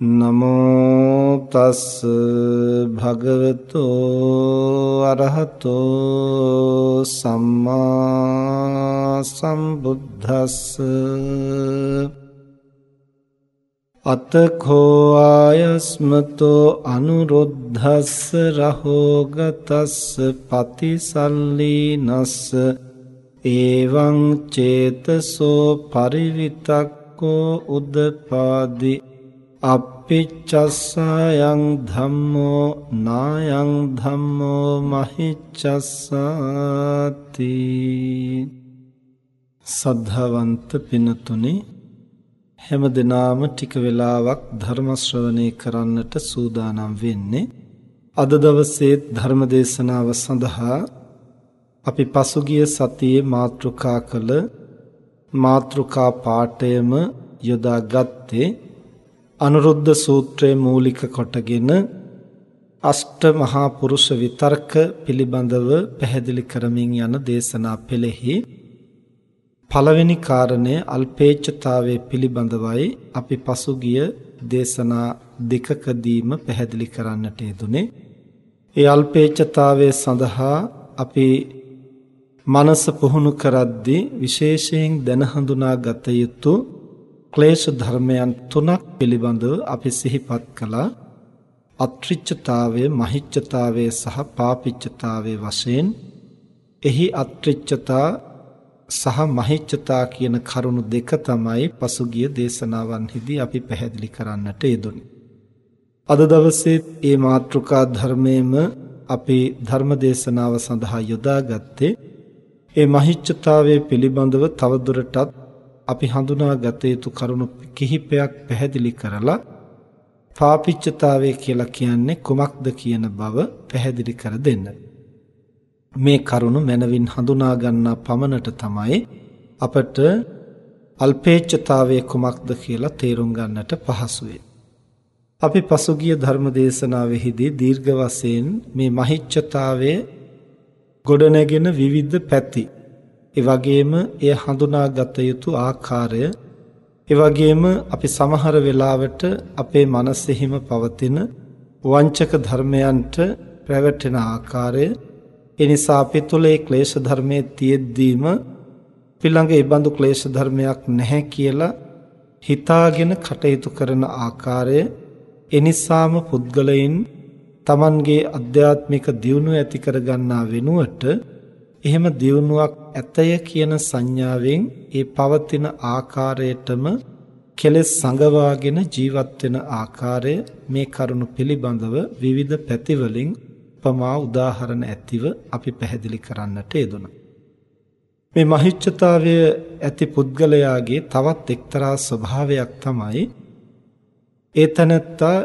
නමෝ තස් භගවතෝ අරහතෝ සම්මා සම්බුද්දස්ස අතඛෝ ආයස්මතෝ අනුරුද්ධස්ස රහෝගතස්ස පතිසල්ලීනස්ස එවං චේතසෝ පරිවිතක්කෝ උදපාදි අප්පිච්චස්සයන් ධම්මෝ නායං ධම්මෝ මහිච්චස්සති සද්ධාවන්ත පිනතුනි හැම දිනාම ටික වෙලාවක් ධර්ම ශ්‍රවණය කරන්නට සූදානම් වෙන්නේ අද දවසේ ධර්ම දේශනාව සඳහා අපි පසුගිය සතියේ මාතෘකා කළ මාතෘකා පාඨයම යොදා ගත්තේ අනුරුද්ධ සූත්‍රයේ මූලික කොටගෙන අෂ්ට මහා පුරුෂ විතර්ක පිළිබඳව පැහැදිලි කරමින් යන දේශනා පෙළෙහි පළවෙනි කාරණය අල්පේච්ඡතාවයේ පිළිබඳවයි අපි පසුගිය දේශනා දෙකකදීම පැහැදිලි කරන්නට යෙදුනේ. ඒ අල්පේච්ඡතාවයේ සඳහා අපි මනස පුහුණු කරද්දී විශේෂයෙන් දැන හඳුනා ගත යුතු ක්ලේශ ධර්මයන් තුනක් පිළිබඳව අපි සිහිපත් කළා අත්‍රිච්ඡතාවය මහිච්ඡතාවය සහ පාපිච්ඡතාවය වශයෙන් එහි අත්‍රිච්ඡතා සහ මහිච්ඡතා කියන කරුණු දෙක තමයි පසුගිය දේශනාවන්හිදී අපි පැහැදිලි කරන්නට යෙදුනේ. අද දවසේ මේ මාතෘකා ධර්මයේම අපි ධර්ම දේශනාව සඳහා යොදාගත්තේ ඒ මහිච්ඡතාවයේ පිළිබඳව තවදුරටත් අපි හඳුනාගත යුතු කරුණු කිහිපයක් පැහැදිලි කරලා පාපිච්චතාවය කියලා කියන්නේ කුමක්ද කියන බව පැහැදිලි කර දෙන්න. මේ කරුණු මනවින් හඳුනා ගන්නා පමණට තමයි අපට අල්පේච්ඡතාවය කුමක්ද කියලා තේරුම් ගන්නට පහසු අපි පසුගිය ධර්ම දේශනාවෙහිදී දීර්ඝ වශයෙන් මේ මහිච්ඡතාවය ගොඩනැගෙන විවිධ පැති ඒ වගේම එය හඳුනාගත යුතු ආකාරය. ඒ වගේම අපි සමහර වෙලාවට අපේ මනසෙහිම පවතින වංචක ධර්මයන්ට පැවැටෙන ආකාරය. ඒ නිසා අපි තුල ඒ ක්ලේශ ධර්මයේ තියෙද්දීම පිළඟ ඒ බඳු ක්ලේශ ධර්මයක් නැහැ කියලා හිතාගෙන කටයුතු කරන ආකාරය. එනිසාම පුද්ගලයන් Tamanගේ අධ්‍යාත්මික දියුණුව ඇති කරගන්නා වෙනුවට එහෙම දියුණුවක් ඇතය කියන සංඥාවෙන් ඒ පවතින ආකාරයටම කෙලෙස් සංගවාගෙන ජීවත් වෙන ආකාරය මේ කරුණු පිළිබඳව විවිධ පැතිවලින් උපමා උදාහරණ ඇතිව අපි පැහැදිලි කරන්නට යෙදුණා. මේ මහිච්ඡතාවය ඇති පුද්ගලයාගේ තවත් එක්තරා ස්වභාවයක් තමයි ඒතනත්තා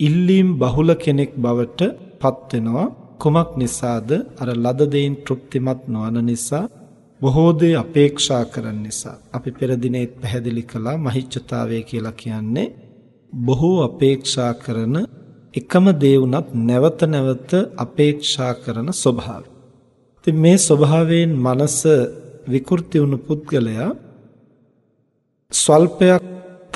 ඉල්ලීම් බහුල කෙනෙක් බවට පත් වෙනවා කුමක් නිසාද අර ලද දෙයින් තෘප්තිමත් නොවන නිසා බොහෝ දේ අපේක්ෂා කරන නිසා අපි පෙර දිනෙත් පැහැදිලි කළා මහිච්ඡතාවය කියලා කියන්නේ බොහෝ අපේක්ෂා කරන එකම දේ උනත් නැවත නැවත අපේක්ෂා කරන ස්වභාවය. ඉතින් මේ ස්වභාවයෙන් මනස විකෘති වුණු පුද්ගලයා ස්වල්පයක්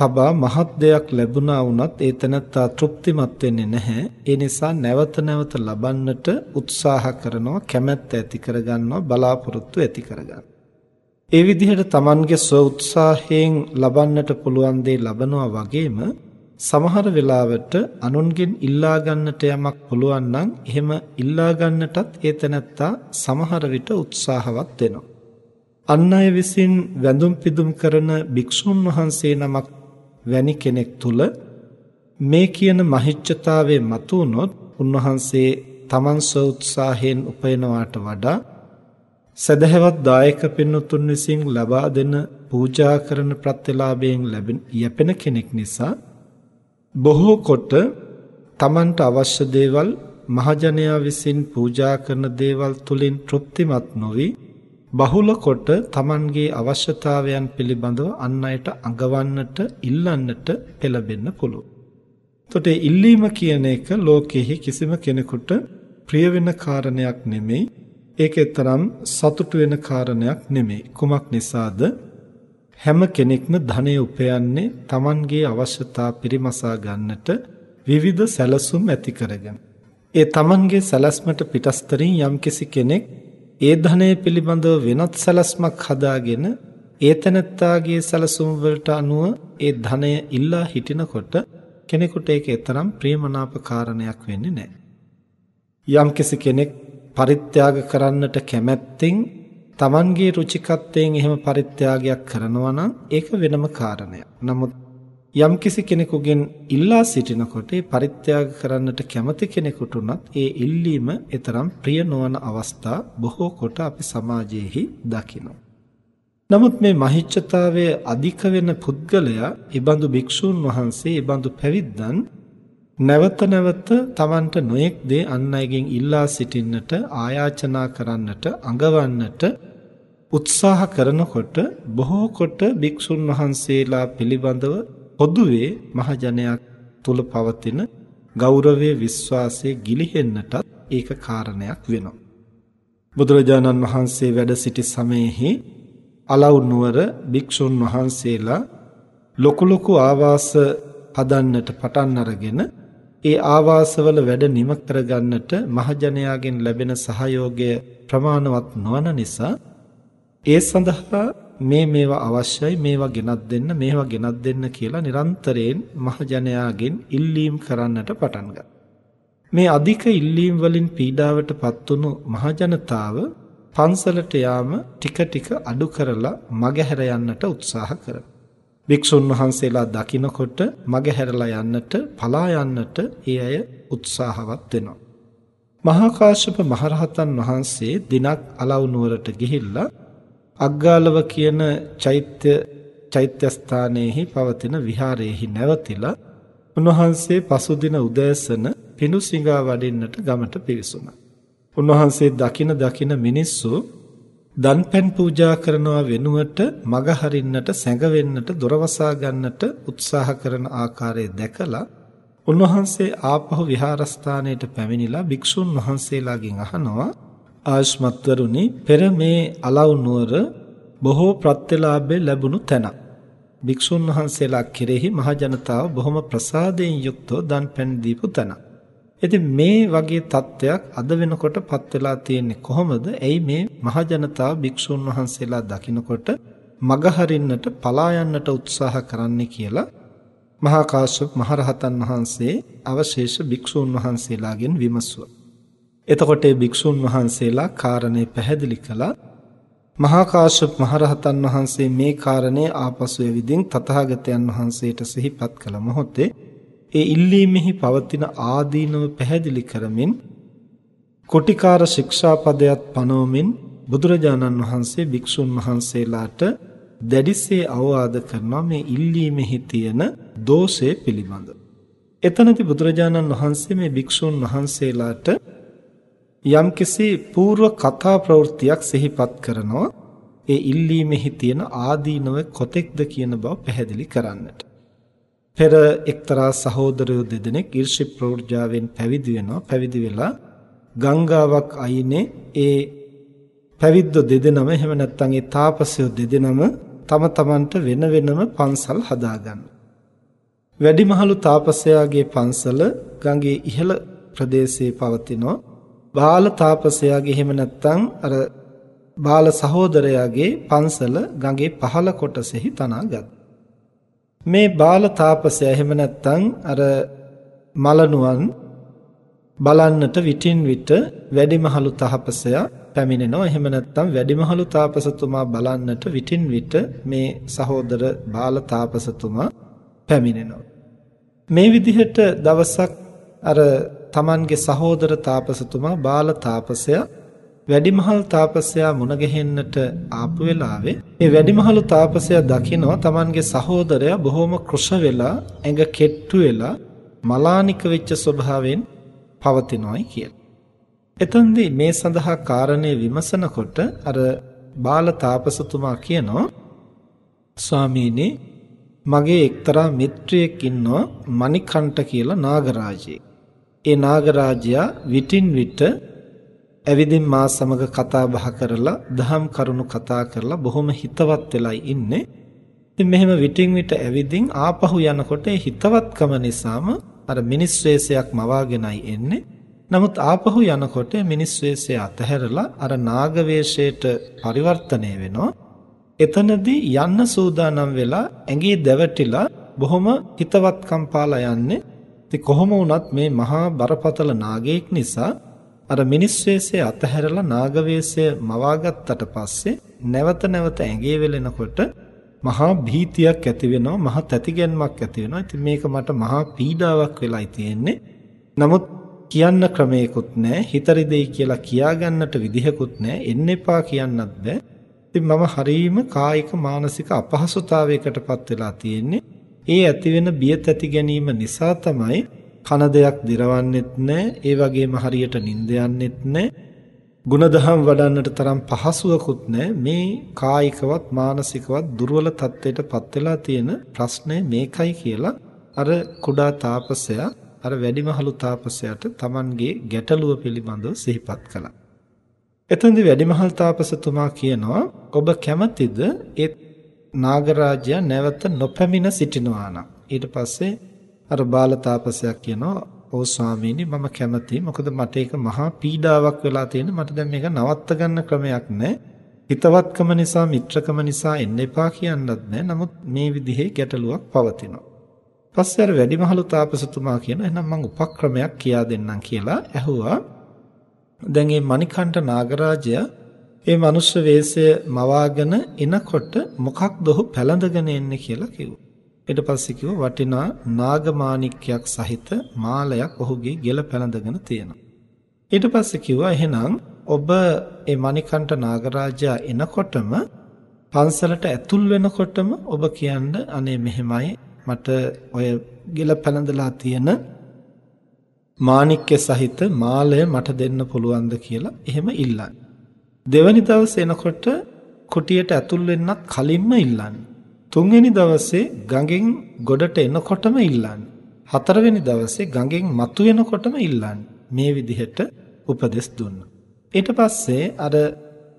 තබා මහත් දෙයක් ලැබුණා වුණත් ඒ තැනත්තා තෘප්තිමත් වෙන්නේ නැහැ. ඒ නිසා නැවත නැවත ලබන්නට උත්සාහ කරනවා, කැමැත්ත ඇති කරගන්නවා, බලාපොරොත්තු ඇති කරගන්නවා. ඒ විදිහට Tamanගේ ස්ව උත්සාහයෙන් ලබන්නට පුළුවන් දේ ලබනවා වගේම සමහර වෙලාවට අනුන්ගෙන් ඉල්ලා ගන්නට යමක් පුළුවන් නම් එහෙම ඉල්ලා ගන්නටත් ඒ තැනැත්තා සමහර විට උත්සාහවත් වෙනවා. අන් අය විසින් වැඳුම් පිදුම් කරන භික්ෂුන් වහන්සේ නමක් වැනි කෙනෙක් තුල මේ කියන මහිච්ඡතාවයේ මතුනොත් උන්වහන්සේ තමන් ස්ව උත්සාහයෙන් උපයනවාට වඩා සදහවත් දායක පින්නතුන් විසින් ලබා දෙන පූජා කරන ප්‍රත්‍යලාභයෙන් ලැබෙන යැපෙන කෙනෙක් නිසා බොහෝ කොට තමන්ට අවශ්‍ය දේවල් මහජනයා විසින් පූජා කරන දේවල් තුලින් තෘප්තිමත් නොවි බහුල කොට තමන්ගේ අවශ්‍යතාවයන් පිළිබඳව අන් අයට අඟවන්නට ඉල්ලන්නට පෙළඹෙන්න පුළුවන්. එතකොට ඉල්ලීම කියන එක ලෝකෙහි කිසිම කෙනෙකුට ප්‍රිය වෙන කාරණයක් නෙමෙයි. ඒකතරම් සතුටු වෙන කාරණයක් නෙමෙයි. කුමක් නිසාද? හැම කෙනෙක්ම ධනෙ උපයන්නේ තමන්ගේ අවශ්‍යතා පරිමසා ගන්නට විවිධ සැලසුම් ඇති කරගෙන. ඒ තමන්ගේ සැලැස්මට පිටස්තරින් යම්කිසි කෙනෙක් ඒ ධනය පිළිබඳව වෙනත් සැලැස්මක් හදාගෙන ඒ තනත්තාගේ සැලසුම් වලට අනුව ඒ ධනය ඉල්ලා හිටිනකොට කෙනෙකුට ඒක තරම් ප්‍රියමනාප කාරණයක් වෙන්නේ නැහැ. යම්කිසි කෙනෙක් පරිත්‍යාග කරන්නට කැමැත්තෙන් Tamanගේ රුචිකත්වයෙන් එහෙම පරිත්‍යාගයක් කරනවා නම් ඒක වෙනම කාරණයක්. නමුත් යම්කිසි කෙනෙකුගෙන් ඉල්ලා සිටිනකොට ඒ පරිත්‍යාග කරන්නට කැමති කෙනෙකුට උනත් ඒ ඉල්ලීම ඊතරම් ප්‍රිය නොවන අවස්ථා බොහෝ කොට අපි සමාජයේහි දකිනවා. නමුත් මේ මහිච්ඡතාවයේ අධික වෙන පුද්ගලයා, ඊබඳු භික්ෂූන් වහන්සේ, ඊබඳු පැවිද්දන් නැවත නැවත Tamanට නොයෙක් දේ අන් අයගෙන් ඉල්ලා සිටින්නට, ආයාචනා කරන්නට, අඟවන්නට උත්සාහ කරනකොට බොහෝ කොට භික්ෂුන් වහන්සේලා පිළිබඳව පොදුවේ මහජනයා තුල පවතින ගෞරවයේ විශ්වාසයේ ගිලිහෙන්නටත් ඒක කාරණයක් වෙනවා. බුදුරජාණන් වහන්සේ වැඩ සිටි සමයේහි අලව් නුවර භික්ෂුන් වහන්සේලා ලොකු ලොකු ආවාස හදන්නට පටන් අරගෙන ඒ ආවාසවල වැඩ නිම කරගන්නට මහජනයාගෙන් ලැබෙන සහයෝගය ප්‍රමාණවත් නොවන නිසා ඒ සඳහා මේ මේවා අවශ්‍යයි මේවා ගෙනත් දෙන්න මේවා ගෙනත් දෙන්න කියලා නිරන්තරයෙන් මහජනයාගෙන් ඉල්ලීම් කරන්නට පටන් මේ අධික ඉල්ලීම් වලින් පීඩාවටපත් වුණු මහජනතාව පන්සලට යාම ටික ටික අඩු කරලා මගහැර යන්නට උත්සාහ කරනවා. භික්ෂුන් වහන්සේලා දකිනකොට මගහැරලා යන්නට පලා යන්නට ඒ අය උත්සාහවත් වෙනවා. මහා කාශ්‍යප මහරහතන් වහන්සේ දිනක් අලව් නුවරට ගිහිල්ලා අග්ගාලව කියන චෛත්‍ය චෛත්‍ය ස්ථානයේහි පවතින විහාරයේහි නැවතිලා උන්වහන්සේ පසුදින උදෑසන පිණුසිඟා වඩින්නට ගමට පිවිසුණා. උන්වහන්සේ දකින දකින මිනිස්සු දන්පැන් පූජා කරනවා වෙනුවට මග හරින්නට සැඟවෙන්නට දොරවසා ගන්නට උත්සාහ කරන ආකාරය දැකලා උන්වහන්සේ ආපහු විහාරස්ථානයට පැමිණිලා භික්ෂුන් වහන්සේලාගෙන් අහනවා ආයුෂ්මත්වරුනි පෙර මේ අලව් නුවර බොහෝ ප්‍රත්‍යලාභය ලැබුණු තැන. භික්ෂුන් වහන්සේලා කෙරෙහි මහ ජනතාව බොහොම ප්‍රසාදයෙන් යුක්තව දන් පැන් දීපු තැන. ඉතින් මේ වගේ තත්ත්වයක් අද වෙනකොට පත් වෙලා තියෙන්නේ කොහොමද? එයි මේ මහ ජනතාව භික්ෂුන් වහන්සේලා දකිනකොට මගහරින්නට පලා යන්නට උත්සාහ කරන්නේ කියලා මහා කාශ්‍යප මහරහතන් වහන්සේ අවශේෂ භික්ෂුන් වහන්සේලාගෙන් විමසුවා. එතකොට ඒ භික්ෂුන් වහන්සේලා කාරණේ පැහැදිලි කළා. මහා කාශ්‍යප මහරහතන් වහන්සේ මේ කාරණේ ආපසු එවිදින් තථාගතයන් වහන්සේට සිහිපත් කළ මොහොතේ ඒ ඉල්ලීමෙහි පවතින ආදීනව පැහැදිලි කරමින් කොටිකාර ශික්ෂාපදයක් පනවමින් බුදුරජාණන් වහන්සේ භික්ෂුන් වහන්සේලාට දැඩිසේ අවවාද කරනවා මේ ඉල්ලීමෙහි තියෙන දෝෂය පිළිබඳ. එතනදී බුදුරජාණන් වහන්සේ මේ භික්ෂුන් වහන්සේලාට යම්කිසි పూర్ව කතා ප්‍රවෘත්තියක් සිහිපත් කරනවා ඒ ඉල්ලීමෙහි තියෙන ආදීනව කොතෙක්ද කියන බව පැහැදිලි කරන්නට. පෙර එක්තරා සහෝදරයෝ දෙදෙනෙක් ඊර්ෂි ප්‍රෝර්ජාවෙන් පැවිදි වෙනවා. පැවිදි වෙලා ගංගාවක් අයිනේ ඒ පැවිද්දෝ දෙදෙනම එහෙම නැත්නම් ඒ තාපසයෝ දෙදෙනම තම තමන්ට වෙන වෙනම පන්සල් හදාගන්න. වැඩිමහලු තාපසයාගේ පන්සල ගඟේ ඉහළ ප්‍රදේශයේ පවතිනවා. බාල තාපසයාගේ එහෙම නැත්නම් අර බාල සහෝදරයාගේ පන්සල ගඟේ පහළ කොටසෙහි තනාගත්. මේ බාල තාපසයා එහෙම නැත්නම් අර මලනුවන් බලන්නට විටින් විට වැඩිමහලු තාපසයා පැමිණෙනවා. එහෙම නැත්නම් වැඩිමහලු තාපසතුමා බලන්නට විටින් විට මේ සහෝදර බාල තාපසතුමා පැමිණෙනවා. මේ විදිහට දවසක් අර තමන්ගේ සහෝදර තාපසතුමා බාල තාපසයා වැඩිමහල් තාපසයා මුණ ගැහෙන්නට ආපු වෙලාවේ ඒ වැඩිමහලු තාපසයා දකිනවා තමන්ගේ සහෝදරයා බොහොම කෘෂ වෙලා ඇඟ කෙට්ටු වෙලා මලානික වෙච්ච ස්වභාවයෙන් පවතිනවායි කියලා. එතෙන්දී මේ සඳහා කාරණේ විමසනකොට අර බාල තාපසතුමා කියනවා ස්වාමීනි මගේ එක්තරා මිත්‍රයෙක් ඉන්නවා මණිකණ්ඨ කියලා නාගරාජයෙක්. ඒ නාගරාජයා විටින් විට ඇවිදින් මා සමග කතා බහ කරලා දහම් කරුණු කතා කරලා බොහොම හිතවත් වෙලයි ඉන්නේ. ඉතින් මෙහෙම විටින් විට ඇවිදින් ආපහු යනකොට ඒ හිතවත්කම නිසාම අර මිනිස් වෙස්යක් මවාගෙනයි එන්නේ. නමුත් ආපහු යනකොට මිනිස් වෙස්ය අතහැරලා අර නාග වේශයට පරිවර්තනය වෙනවා. එතනදී යන්න සූදානම් වෙලා ඇඟේ දැවටිලා බොහොම හිතවත්කම් පාලා යන්නේ. ඉතින් කොහොම වුණත් මේ මහා බරපතල නාගයෙක් නිසා අර මිනිස් වෙස්ය අතහැරලා නාග වෙස්ය මවාගත්තට පස්සේ නැවත නැවත ඇඟේ වෙලෙනකොට මහා භීතියක් ඇති වෙනවා මහා තැතිගැන්මක් ඇති වෙනවා. ඉතින් මේක මට මහා පීඩාවක් වෙලයි තියෙන්නේ. නමුත් කියන්න ක්‍රමයකුත් නැහැ. හිතරි දෙයි කියලා කියාගන්නට විදිහකුත් නැහැ. එන්න එපා කියන්නත් බෑ. ඉතින් මම හරීම කායික මානසික අපහසුතාවයකටපත් වෙලා තියෙන්නේ. ඒ ඇති වෙන බිය තැති ගැනීම නිසා තමයි කන දෙයක් දිරවන්නෙත් නැහැ. ඒ වගේම හරියට නිින්ද යන්නෙත් නැහැ. ಗುಣදහම් වඩන්නට තරම් පහසුවකුත් නැහැ. මේ කායිකවත් මානසිකවත් දුර්වල තත්ත්වයටපත් වෙලා තියෙන ප්‍රශ්නේ මේකයි කියලා අර කුඩා තාපසයා අර වැඩිමහලු තාපසයාට Tamanගේ ගැටලුව පිළිබඳව සිහිපත් කළා. එතෙන්දී වැඩිමහල් තාපසතුමා කියනවා ඔබ කැමතිද ඒ නාගරාජයා නැවත නොපැමිණ සිටිනවා නම් ඊට පස්සේ අර බාල තාපසයා කියනවා ඔව් ස්වාමීනි මම කැමතියි. මොකද මට ඒක මහා පීඩාවක් වෙලා තියෙන. මට දැන් මේක නවත්ත ගන්න ක්‍රමයක් නැහැ හිතවත්කම නිසා මිත්‍රකම නිසා එන්න එපා කියන්නත් නැහැ නමුත් මේ විදිහේ ගැටලුවක් පවතිනවා. පස්සේ අර වැඩිමහලු තාපසතුමා කියන එහෙනම් මම උපක්‍රමයක් කියා දෙන්නම් කියලා. ඇහුවා. දැන් මේ මණිකණ්ඨ නාගරාජයා මේ මනුෂ්‍ය වේශය මවාගෙන එනකොට මොකක්ද ඔහු පැලඳගෙන එන්නේ කියලා කිව්වා. ඊට පස්සේ කිව්වා වටිනා නාගමාණික්යක් සහිත මාලයක් ඔහුගේ ගෙල පැලඳගෙන තියෙනවා. ඊට පස්සේ කිව්වා එහෙනම් ඔබ මේ මණිකණ්ඨ නාගරාජයා එනකොටම පන්සලට ඇතුල් වෙනකොටම ඔබ කියන්න අනේ මෙහෙමයි මට ඔය ගෙල පැලඳලා තියෙන මාණික්‍ය සහිත මාලය මට දෙන්න පුළුවන්ද කියලා එහෙම ඉල්ලන්නේ. දෙවැනි දවසේ එනකොට කුටියට ඇතුල් වෙන්නත් කලින්ම ඉල්ලන්නේ. තුන්වෙනි දවසේ ගඟෙන් ගොඩට එනකොටම ඉල්ලන්නේ. හතරවෙනි දවසේ ගඟෙන් මතු වෙනකොටම ඉල්ලන්නේ. මේ විදිහට උපදෙස් දුන්නා. ඊට පස්සේ අර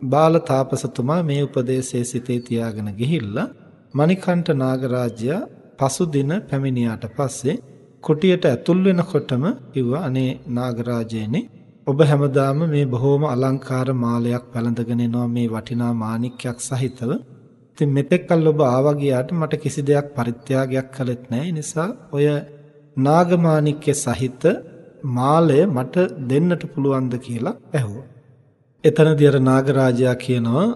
බාල තාපසතුමා මේ උපදේශයේ සිතේ තියාගෙන ගිහිල්ලා මණිකණ්ඨ නාගරාජයා පසුදින පැමිණියාට පස්සේ කුටියට ඇතුල් වෙනකොටම කිව්වා අනේ නාගරාජයනි ඔබ හැමදාම මේ බොහොම අලංකාර මාලයක් පැළඳගෙන එනවා මේ වටිනා මාණික්යක් සහිතව. ඉතින් මෙතෙක් කල් ඔබ ආවා ගියාට මට කිසි දෙයක් පරිත්‍යාගයක් කළෙත් නැහැ. නිසා ඔය නාගමාණික්‍ය සහිත මාලය මට දෙන්නට පුළුවන්ද කියලා ඇහුවා. එතනදී අර නාගරාජයා කියනවා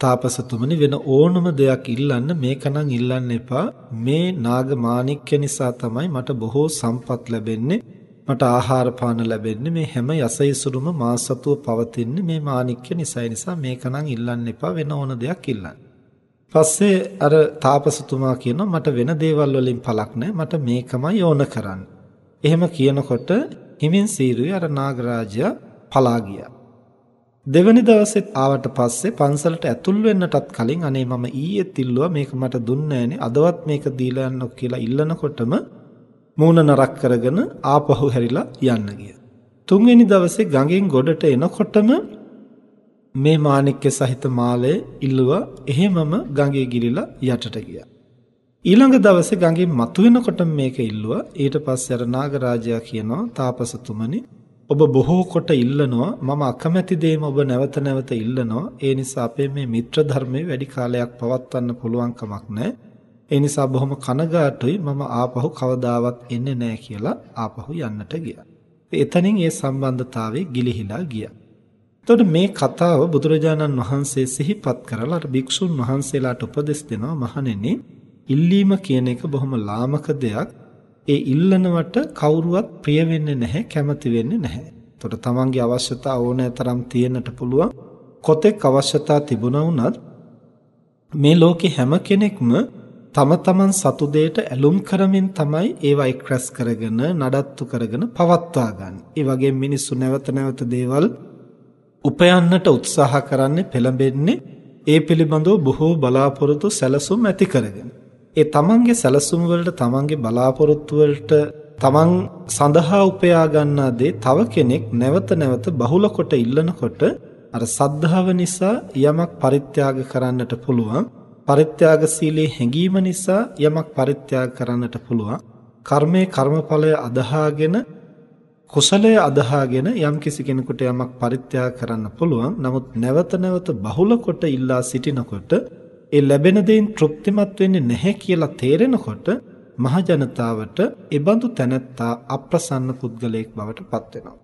තාපසතුමනි වෙන ඕනම දෙයක් ඉල්ලන්න මේකනම් ඉල්ලන්න එපා මේ නාග මාණික්‍ය නිසා තමයි මට බොහෝ සම්පත් ලැබෙන්නේ මට ආහාර පාන ලැබෙන්නේ මේ හැම යසයිසුරුම මා සතුව පවතින්නේ මේ මාණික්‍ය නිසා නිසා මේකනම් ඉල්ලන්න එපා වෙන ඕන දෙයක් ඉල්ලන්න. පස්සේ අර තාපසතුමා කියනවා මට වෙන දේවල් වලින් පළක් නැහැ මට මේකමයි ඕන කරන්න. එහෙම කියනකොට හිමින් සීරුවේ අර නාගරාජයා පලා ගියා. දෙවැනි දවසෙත් ආවට පස්සේ පන්සලට ඇතුල් වෙන්නටත් කලින් අනේ මම ඊයේත් ඉල්ලුවා මේක මට දුන්නේ නැහනේ අදවත් මේක දීලා යන්න කියලා ඉල්ලනකොටම මූණ නරක් කරගෙන ආපහු හැරිලා යන්න ගියා. තුන්වෙනි දවසේ ගඟෙන් ගොඩට එනකොටම මේ මාණික්ක සහිත මාලය ඉල්ලුවා එහෙමම ගඟේ ගිලිලා යටට ගියා. ඊළඟ දවසේ ගඟෙන් මතුවෙනකොට මේක ඉල්ලුවා. ඊට පස්සේ අර නාගරාජයා කියනවා තාපසතුමනි ඔබ බොහෝ කොට ඉල්ලනවා මම අකමැති දෙයම ඔබ නැවත නැවත ඉල්ලනවා. ඒ නිසා අපේ මේ මිත්‍ර ධර්මයේ වැඩි කාලයක් පවත්වන්න පුළුවන් කමක් නැහැ. ඒ නිසා බොහොම කනගාටුයි මම ආපහු කවදාවත් එන්නේ නැහැ කියලා ආපහු යන්නට ගියා. එතනින් ඒ සම්බන්ධතාවය ගිලිහිලා ගියා. එතකොට මේ කතාව බුදුරජාණන් වහන්සේ සිහිපත් කරලා අර භික්ෂුන් වහන්සේලාට උපදෙස් දෙනවා මහණෙනි ඉල්ලීම කියන එක බොහොම ලාමක දෙයක්. ඒ ඉල්ලනවට කවුරුවත් ප්‍රිය වෙන්නේ නැහැ, කැමති වෙන්නේ නැහැ. එතකොට තමන්ගේ අවශ්‍යතා ඕනෑ තරම් තියෙන්නට පුළුවන්. කොතෙක් අවශ්‍යතා තිබුණා වුණත් මේ ලෝකේ හැම කෙනෙක්ම තම තමන් සතු දෙයට ඇලුම් කරමින් තමයි ඒවා එක්රැස් කරගෙන නඩත්තු කරගෙන පවත්වා ගන්න. ඒ වගේ මිනිස්සු නැවත නැවත දේවල් උපයන්නට උත්සාහ කරන්නේ පෙළඹෙන්නේ ඒ පිළිබඳව බොහෝ බලාපොරොත්තු සැලසුම් ඇති කරගෙන. ඒ තමන්ගේ සැලසුම් වලට තමන්ගේ බලාපොරොත්තු වලට තමන් සඳහා උපයා ගන්නා දේ තව කෙනෙක් නැවත නැවත බහුල කොට ඉල්ලනකොට අර සද්ධාව නිසා යමක් පරිත්‍යාග කරන්නට පුළුවන් පරිත්‍යාගශීලී හැඟීම නිසා යමක් පරිත්‍යාග කරන්නට පුළුවන් කර්මයේ කර්මඵලය අදහාගෙන කුසලය අදහාගෙන යම්කිසි කෙනෙකුට යමක් පරිත්‍යාග කරන්න පුළුවන්. නමුත් නැවත නැවත බහුල කොට ඉල්ලා සිටිනකොට ඒ ලැබෙන දෙයින් තෘප්තිමත් වෙන්නේ නැහැ කියලා තේරෙනකොට මහ ජනතාවට ඒ බඳු තැනැත්තා අප්‍රසන්න පුද්ගලයෙක් බවට පත් වෙනවා.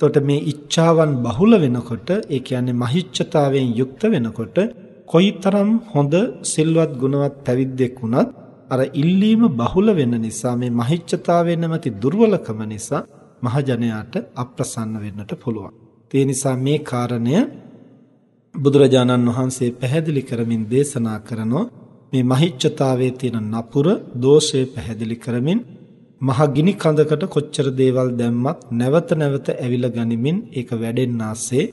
එතකොට මේ ඉච්ඡාවන් බහුල වෙනකොට ඒ කියන්නේ මහිච්ඡතාවයෙන් යුක්ත වෙනකොට කොයිතරම් හොඳ සිල්වත් ගුණවත් පැවිද්දෙක් වුණත් අර ඉල්ලීම බහුල වෙන නිසා මේ මහිච්ඡතාවයෙන් නැමැති දුර්වලකම නිසා මහජනයාට අප්‍රසන්න වෙන්නට පුළුවන්. ඒ නිසා මේ කාරණය බුදුරජාණන් වහන්සේ පැහැදිලි කරමින් දේශනා කරනෝ මේ මහිච්ඡතාවයේ තියෙන නපුර දෝෂය පැහැදිලි කරමින් මහ ගිනි කඳකට කොච්චර දේවල් දැම්මත් නැවත නැවත ඇවිල ගනිමින් ඒක වැඩෙන්නාසේ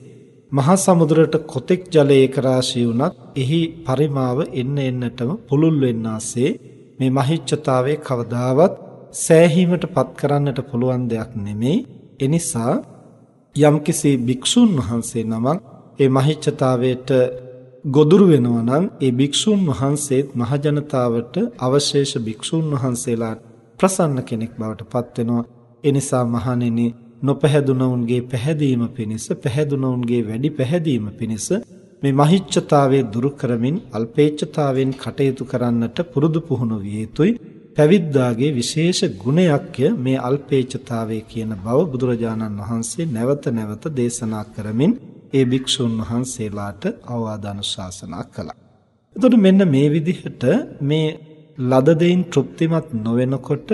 මහා සමුද්‍රයට කොතෙක් ජලය ඒක රාශී වුණත් එහි පරිමාව එන්න එන්නටම පුළුල් වෙන්නාසේ මේ මහිච්ඡතාවයේ කවදාවත් සෑහීමට පත් කරන්නට පුළුවන් දෙයක් නෙමෙයි. එනිසා යම්කිසි භික්ෂුන් වහන්සේ නමක් ඒ මහිච්ඡතාවයට ගොදුරු වෙනවා නම් ඒ භික්ෂුන් වහන්සේත් මහජනතාවට අවශේෂ භික්ෂුන් වහන්සේලාට ප්‍රසන්න කෙනෙක් බවට පත් වෙනවා. ඒ නිසා මහණෙනි නොපැහැදුණවුන්ගේ පැහැදීම පිණිස පැහැදුණවුන්ගේ වැඩි පැහැදීම පිණිස මේ මහිච්ඡතාවයේ දුරු කරමින් අල්පේච්ඡතාවෙන් කටයුතු කරන්නට පුරුදු පුහුණු විය යුතුයි. පැවිද්දාගේ විශේෂ ගුණයක්ය මේ අල්පේච්ඡතාවය කියන බව බුදුරජාණන් වහන්සේ නැවත නැවත දේශනා කරමින් ඒ භික්ෂුන් වහන්සේලාට අවවාද අනුශාසනා කළා. එතකොට මෙන්න මේ විදිහට මේ ලද දෙයින් තෘප්තිමත් නොවෙනකොට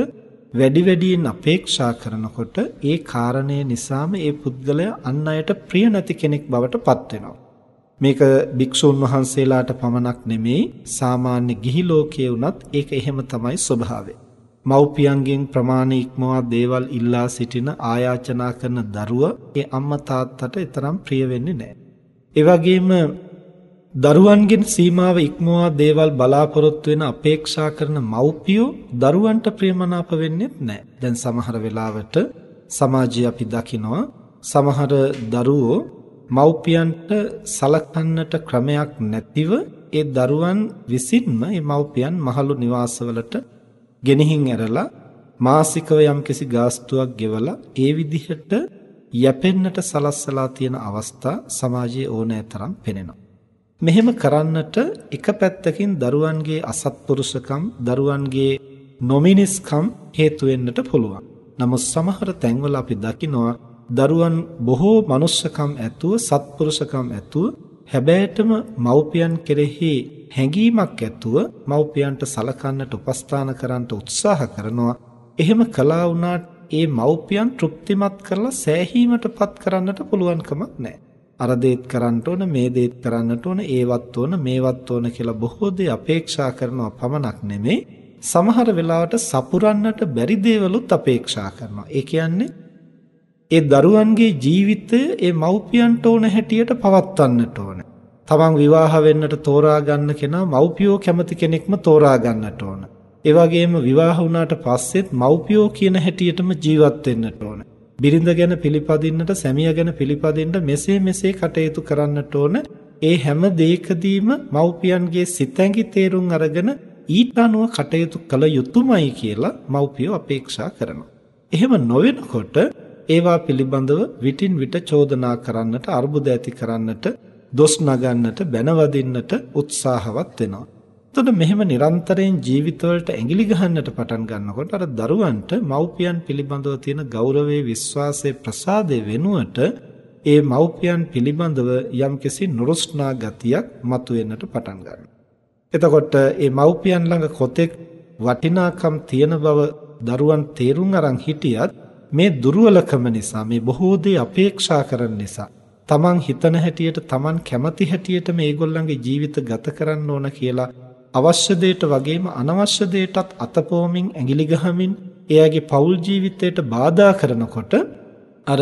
වැඩි වැඩියෙන් අපේක්ෂා කරනකොට ඒ කාරණේ නිසාම ඒ පුද්ගලයා අන් අයට ප්‍රිය නැති කෙනෙක් බවට පත් වෙනවා. මේක භික්ෂුන් වහන්සේලාට පමණක් නෙමෙයි සාමාන්‍ය ගිහි ලෝකයේ වුණත් ඒක එහෙම තමයි ස්වභාවය. මව්පියන්ගෙන් ප්‍රමාණ ඉක්මවා දේවල් ඉල්ලා සිටින ආයාචනා කරන දරුවා ඒ අම්මා තාත්තට තරම් ප්‍රිය වෙන්නේ නැහැ. ඒ වගේම දරුවන්ගෙන් සීමාව ඉක්මවා දේවල් බලාපොරොත්තු වෙන අපේක්ෂා කරන මව්පියෝ දරුවන්ට ප්‍රියමනාප වෙන්නේ නැහැ. දැන් සමහර වෙලාවට සමාජයේ අපි දකිනවා සමහර දරුවෝ මව්පියන්ට සලකන්නට ක්‍රමයක් නැතිව ඒ දරුවන් විසින්ම මේ මව්පියන් මහලු නිවාසවලට ගෙනihin ඇරලා මාසිකව යම්කිසි ගාස්තුවක් ගෙවලා ඒ විදිහට යැපෙන්නට සලස්සලා තියෙන අවස්ථා සමාජයේ ඕනෑ තරම් පෙනෙනවා. මෙහෙම කරන්නට එක පැත්තකින් දරුවන්ගේ අසත්පුරුෂකම් දරුවන්ගේ නොමිනිස්කම් හේතු වෙන්නට පුළුවන්. නමුත් සමහර තැන්වල අපි දකිනවා දරුවන් බොහෝ මනුස්සකම් ඇතුව සත්පුරුෂකම් ඇතුව හැබෑටම මව්පියන් කෙරෙහි හැඟීමක් ඇතුව මව්පියන්ට සලකන්නට උපස්ථාන කරන්නට උත්සාහ කරනවා. එහෙම කළා වුණාට ඒ මව්පියන් තෘප්තිමත් කරලා සෑහීමටපත් කරන්නට පුළුවන් කමක් නැහැ. අර දේත් කරන්න ඕන මේ දේත් කරන්නට ඕන ඒවත් ඕන මේවත් ඕන කියලා බොහෝ දේ අපේක්ෂා කරනවා පමණක් නෙමෙයි සමහර වෙලාවට සපුරන්නට බැරි දේවලුත් අපේක්ෂා කරනවා. ඒ කියන්නේ ඒ දරුවන්ගේ ජීවිතය ඒ මව්පියන්ට ඕන හැටියට පවත්වන්නට ඕන. තමන් විවාහ වෙන්නට තෝරා ගන්න කෙනා මව්පියෝ කැමති කෙනෙක්ම තෝරා ගන්නට ඕන. ඒ වගේම විවාහ වුණාට පස්සෙත් මව්පියෝ කියන හැටියටම ජීවත් වෙන්නට ඕන. බිරිඳ ගැන පිළිපදින්නට සැමියා ගැන පිළිපදින්න මෙසේ මෙසේ කටයුතු කරන්නට ඕන ඒ හැම දෙයකදීම මව්පියන්ගේ සිතැඟි තේරුම් අරගෙන ඊට අනුව කටයුතු කළ යුතුමයි කියලා මව්පියෝ අපේක්ෂා කරනවා. එහෙම නොවෙනකොට ඒවා පිළිබඳව විටින් විට චෝදනා කරන්නට, අර්බුද ඇති කරන්නට, දොස් නගන්නට, බැනවදින්නට උත්සාහවත් වෙනවා. එතකොට මෙහෙම නිරන්තරයෙන් ජීවිතවලට ඇඟිලි ගහන්නට පටන් ගන්නකොට අර දරුවන්ට මව්පියන් පිළිබඳව තියෙන ගෞරවයේ විශ්වාසයේ ප්‍රසාදේ වෙනුවට ඒ මව්පියන් පිළිබඳව යම්කිසි නුරුස්නා ගතියක් මතුවෙන්නට පටන් ගන්නවා. එතකොට මේ මව්පියන් ළඟ කොතෙක් වටිනාකම් තියෙන බව දරුවන් තේරුම් අරන් හිටියත් මේ දුර්වලකම නිසා මේ බොහෝ දේ අපේක්ෂා කරන නිසා තමන් හිතන හැටියට තමන් කැමති හැටියට මේගොල්ලන්ගේ ජීවිත ගත කරන්න ඕන කියලා අවශ්‍ය දෙයට වගේම අනවශ්‍ය දෙයටත් අතපොවමින් ඇඟිලි ගහමින් එයාගේ පෞල් ජීවිතයට බාධා කරනකොට අර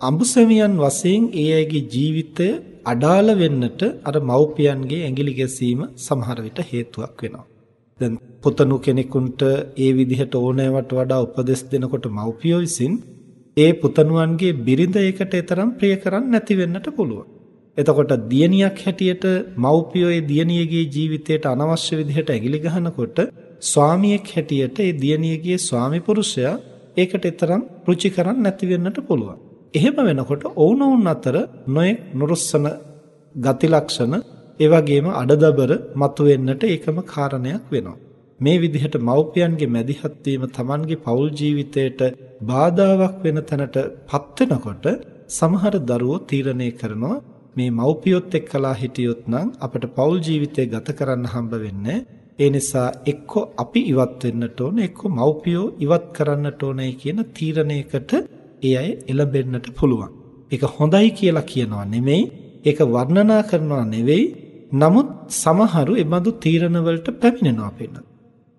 අඹසමියන් වශයෙන් ඒ අයගේ ජීවිතය අඩාල වෙන්නට අර මව්පියන්ගේ ඇඟිලි ගැසීම සමහර විට හේතුවක් වෙනවා. දැන් පුතණු කෙනෙකුට ඒ විදිහට ඕනෑවට වඩා උපදෙස් දෙනකොට මව්පියෝ විසින් ඒ පුතණුවන්ගේ බිරිඳ ඒකට තරම් ප්‍රිය කරන්නේ නැති වෙන්නට පුළුවන්. එතකොට දියණියක් හැටියට මව්පියෝ ඒ දියණියගේ ජීවිතයට අනවශ්‍ය විදිහට ඇගිලි ගහනකොට ස්වාමියෙක් හැටියට ඒ දියණියගේ ස්වාමි පුරුෂයා ඒකට තරම් රුචි කරන්නේ නැති වෙන්නට පුළුවන්. එහෙම වෙනකොට ඔවුනොවුන් අතර නොයෙක් නුරුස්සන ගති ලක්ෂණ ඒ වගේම අඩදබර මතුවෙන්නට ඒකම කාරණයක් වෙනවා. මේ විදිහට මව්පියන්ගේ මැදිහත් වීම Tamanගේ පෞල් ජීවිතයට බාධාවක් වෙන තැනටපත් වෙනකොට සමහර දරුවෝ තීරණය කරනවා මේ මව්පියොත් එක්කලා හිටියොත් නම් අපිට පෞල් ජීවිතය ගත කරන්න හම්බ වෙන්නේ ඒ නිසා එක්ක අපි ඉවත් වෙන්නට ඕන එක්ක මව්පියෝ ඉවත් කරන්නට ඕනේ කියන තීරණයකට ඒ අය එළඹෙන්නට පුළුවන්. ඒක හොඳයි කියලා කියනවා නෙමෙයි, ඒක වර්ණනා කරනවා නෙවෙයි. නමුත් සමහරු ඒ බඳු තීරණ වලට පැමිණෙනවා පෙන්නන.